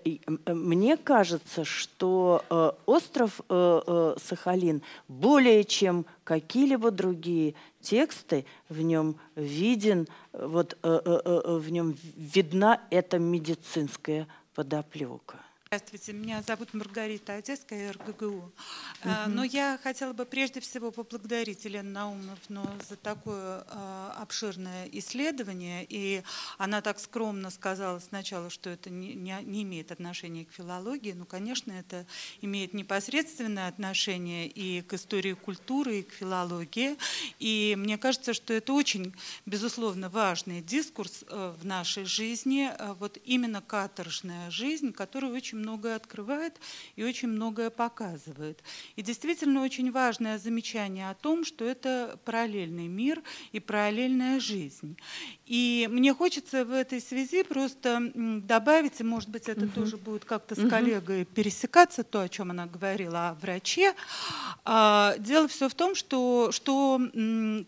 мне кажется, что остров Сахалин более чем какие-либо другие тексты в нем виден, вот в нем видна эта медицинская подоплека. Здравствуйте, меня зовут Маргарита Одесская, РГГУ. Угу. Но я хотела бы прежде всего поблагодарить Елену Наумовну за такое а, обширное исследование. И она так скромно сказала сначала, что это не, не, имеет отношения к филологии. Ну, конечно, это имеет непосредственное отношение и к истории культуры, и к филологии. И мне кажется, что это очень, безусловно, важный дискурс э, в нашей жизни. Э, вот именно каторжная жизнь, которая очень многое открывает и очень многое показывает. И действительно очень важное замечание о том, что это параллельный мир и параллельная жизнь. И мне хочется в этой связи просто добавить, и может быть это угу. тоже будет как-то с коллегой угу. пересекаться, то, о чем она говорила о враче. А, дело все в том, что, что,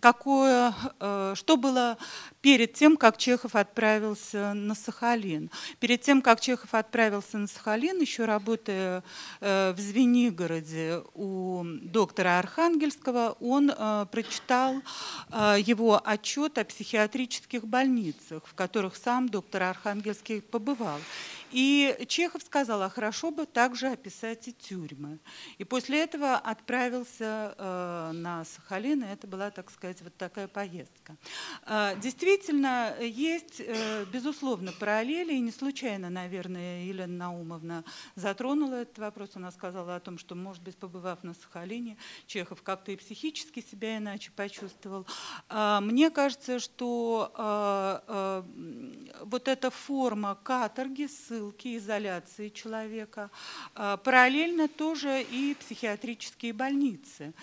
какое, э, что было перед тем, как Чехов отправился на Сахалин. Перед тем, как Чехов отправился на Сахалин, еще работая э, в Звенигороде у доктора Архангельского, он э, прочитал его отчет о психиатрических больницах, в которых сам доктор Архангельский побывал. И Чехов сказал, а хорошо бы также описать и тюрьмы. И после этого отправился э, на Сахалин, и это была, так сказать, вот такая поездка. Э, действительно, есть, э, безусловно, параллели, и не случайно, наверное, Елена Наумовна затронула этот вопрос. Она сказала о том, что, может быть, побывав на Сахалине, Чехов как-то и психически себя иначе почувствовал. Мне кажется, что вот эта форма каторги, ссылки, ссылки, изоляции человека. А, параллельно тоже и психиатрические больницы.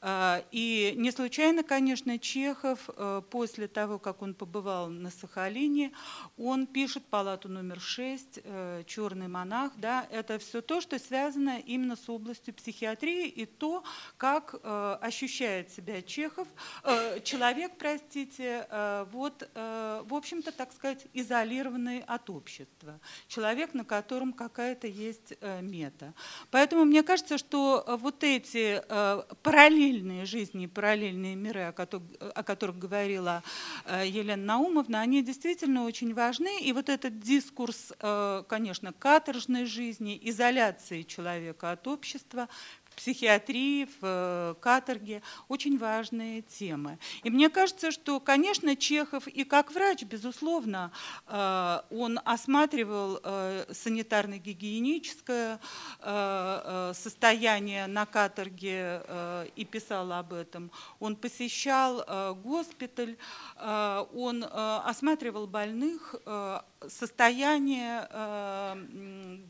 А, и не случайно, конечно, Чехов э, после того, как он побывал на Сахалине, он пишет палату номер 6, э, «Черный монах». Да, это все то, что связано именно с областью психиатрии и то, как ощущает себя Чехов, человек, простите, вот, в общем-то, так сказать, изолированный от общества. Человек на котором какая-то есть мета. Поэтому мне кажется, что вот эти параллельные жизни, параллельные миры, о которых говорила Елена Наумовна, они действительно очень важны. И вот этот дискурс, конечно, каторжной жизни, изоляции человека от общества, психиатрии, в э, каторге. Очень важные темы. И мне кажется, что, конечно, Чехов и как врач, безусловно, э, он осматривал э, санитарно-гигиеническое состояние на каторге и писал об этом. Он посещал госпиталь, он осматривал больных, состояние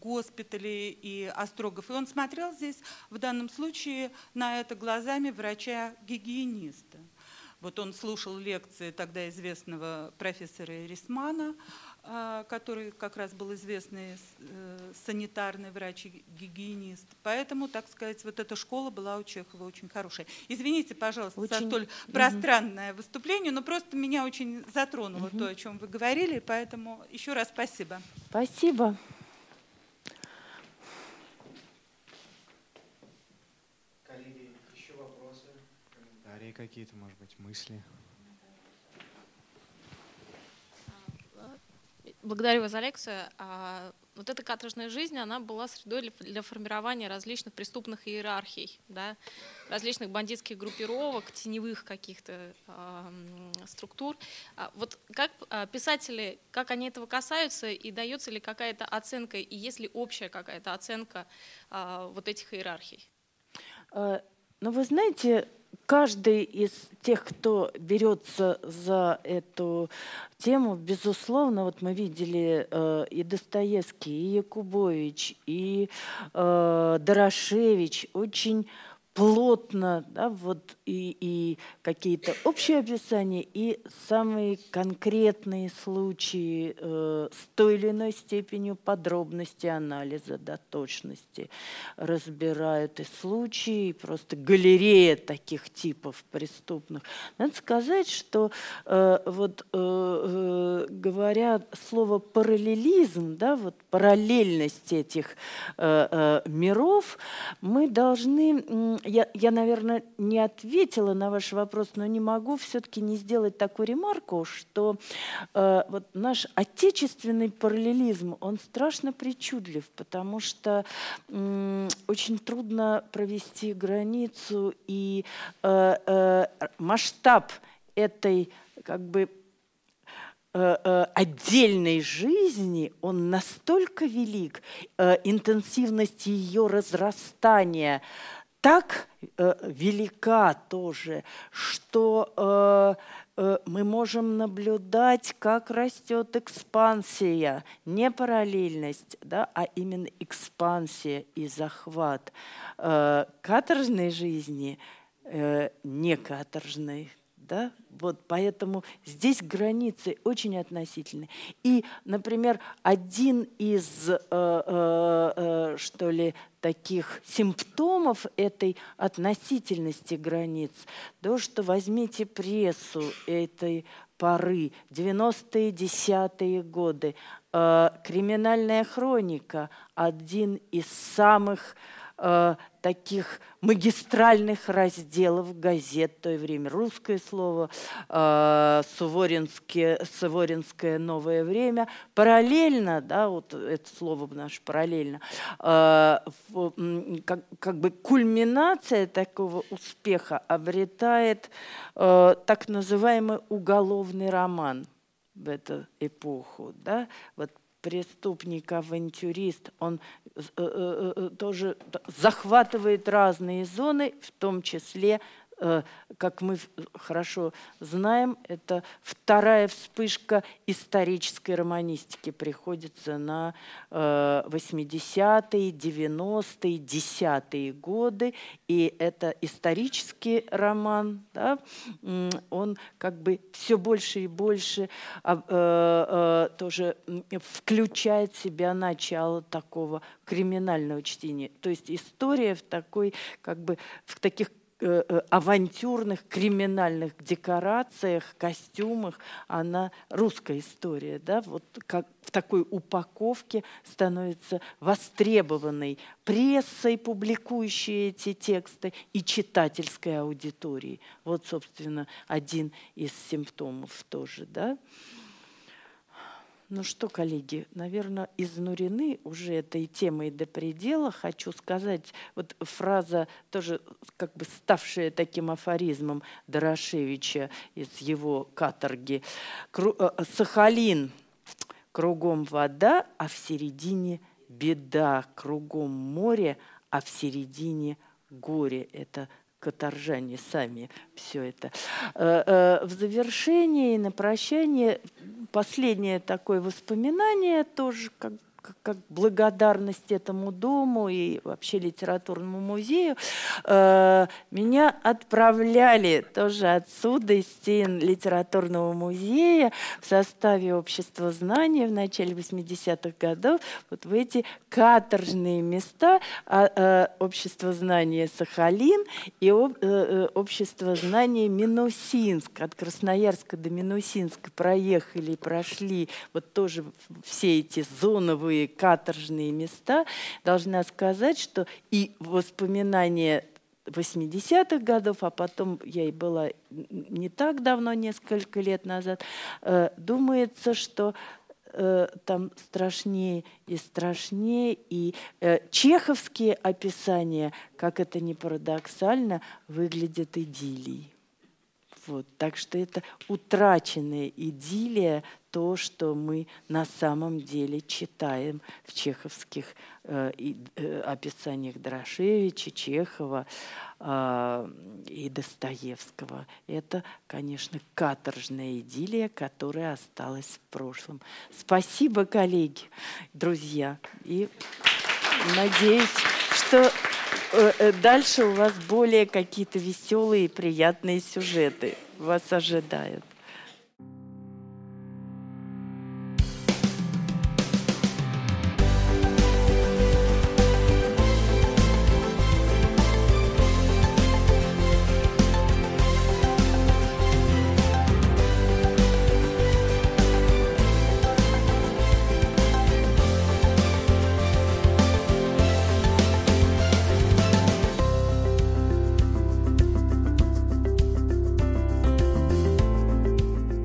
госпиталей и острогов. И он смотрел здесь в данном случае на это глазами врача-гигиениста. Вот он слушал лекции тогда известного профессора Эрисмана, который как раз был известный э, санитарный врач-гигиенист. Поэтому, так сказать, вот эта школа была у Чехова очень хорошая. Извините, пожалуйста, очень... за столь пространное угу. выступление, но просто меня очень затронуло угу. то, о чем вы говорили, поэтому еще раз спасибо. Спасибо. какие-то, может быть, мысли? Благодарю вас, Алекса. А, вот эта каторжная жизнь, она была средой для формирования различных преступных иерархий, да, различных бандитских группировок, теневых каких-то э, структур. А вот как а, писатели, как они этого касаются, и дается ли какая-то оценка, и есть ли общая какая-то оценка э, вот этих иерархий? Ну, вы знаете, каждый из тех, кто берется за эту тему, безусловно, вот мы видели э, и Достоевский, и Якубович, и э, Дорошевич, очень плотно, да, вот и, и какие-то общие описания, и самые конкретные случаи э, с той или иной степенью подробности анализа, да, точности разбирают и случаи, и просто галерея таких типов преступных. Надо сказать, что э, вот э, э, говоря слово параллелизм, да, вот параллельность этих э, э, миров, мы должны я, я, наверное, не ответила на ваш вопрос, но не могу все-таки не сделать такую ремарку, что э, вот наш отечественный параллелизм, он страшно причудлив, потому что э, очень трудно провести границу и э, э, масштаб этой как бы э, э, отдельной жизни, он настолько велик, э, интенсивность ее разрастания так э, велика тоже, что э, э, мы можем наблюдать, как растет экспансия, не параллельность, да, а именно экспансия и захват э, каторжной жизни, э, не каторжной, да? Вот поэтому здесь границы очень относительны. И, например, один из, э, э, э, что ли, таких симптомов этой относительности границ, то, что возьмите прессу этой поры, 90-е, 10-е годы, э, криминальная хроника, один из самых таких магистральных разделов газет в то время. Русское слово, э, Суворинское, Суворинское новое время. Параллельно, да, вот это слово наше параллельно, э, как, как бы кульминация такого успеха обретает э, так называемый уголовный роман в эту эпоху. Да? Вот преступник-авантюрист, он э, э, э, тоже захватывает разные зоны, в том числе как мы хорошо знаем, это вторая вспышка исторической романистики приходится на 80-е, 90-е, 10-е годы. И это исторический роман, да, он как бы все больше и больше а, э, э, тоже включает в себя начало такого криминального чтения. То есть история в такой, как бы, в таких э, э, авантюрных криминальных декорациях, костюмах, она русская история, да, вот как в такой упаковке становится востребованной прессой, публикующей эти тексты, и читательской аудиторией. Вот, собственно, один из симптомов тоже, да. Ну что, коллеги, наверное, изнурены уже этой темой до предела. Хочу сказать, вот фраза тоже как бы ставшая таким афоризмом Дорошевича из его каторги. Э, Сахалин, кругом вода, а в середине беда, кругом море, а в середине горе. Это каторжане сами все это. Э, э, в завершении, на прощание, последнее такое воспоминание тоже как как благодарность этому дому и вообще литературному музею, э, меня отправляли тоже отсюда, из стен литературного музея в составе общества знаний в начале 80-х годов вот в эти каторжные места а, э, общества знания Сахалин и об, э общество знания Минусинск. От Красноярска до Минусинска проехали, прошли вот тоже все эти зоновые новые каторжные места, должна сказать, что и воспоминания 80-х годов, а потом я и была не так давно, несколько лет назад, э, думается, что э, там страшнее и страшнее, и э, чеховские описания, как это ни парадоксально, выглядят идиллией. Вот. Так что это утраченная идиллия, то, что мы на самом деле читаем в чеховских э, и, э, описаниях Дорошевича, Чехова э, и Достоевского. Это, конечно, каторжная идиллия, которая осталась в прошлом. Спасибо, коллеги, друзья. И надеюсь, что дальше у вас более какие-то веселые и приятные сюжеты вас ожидают.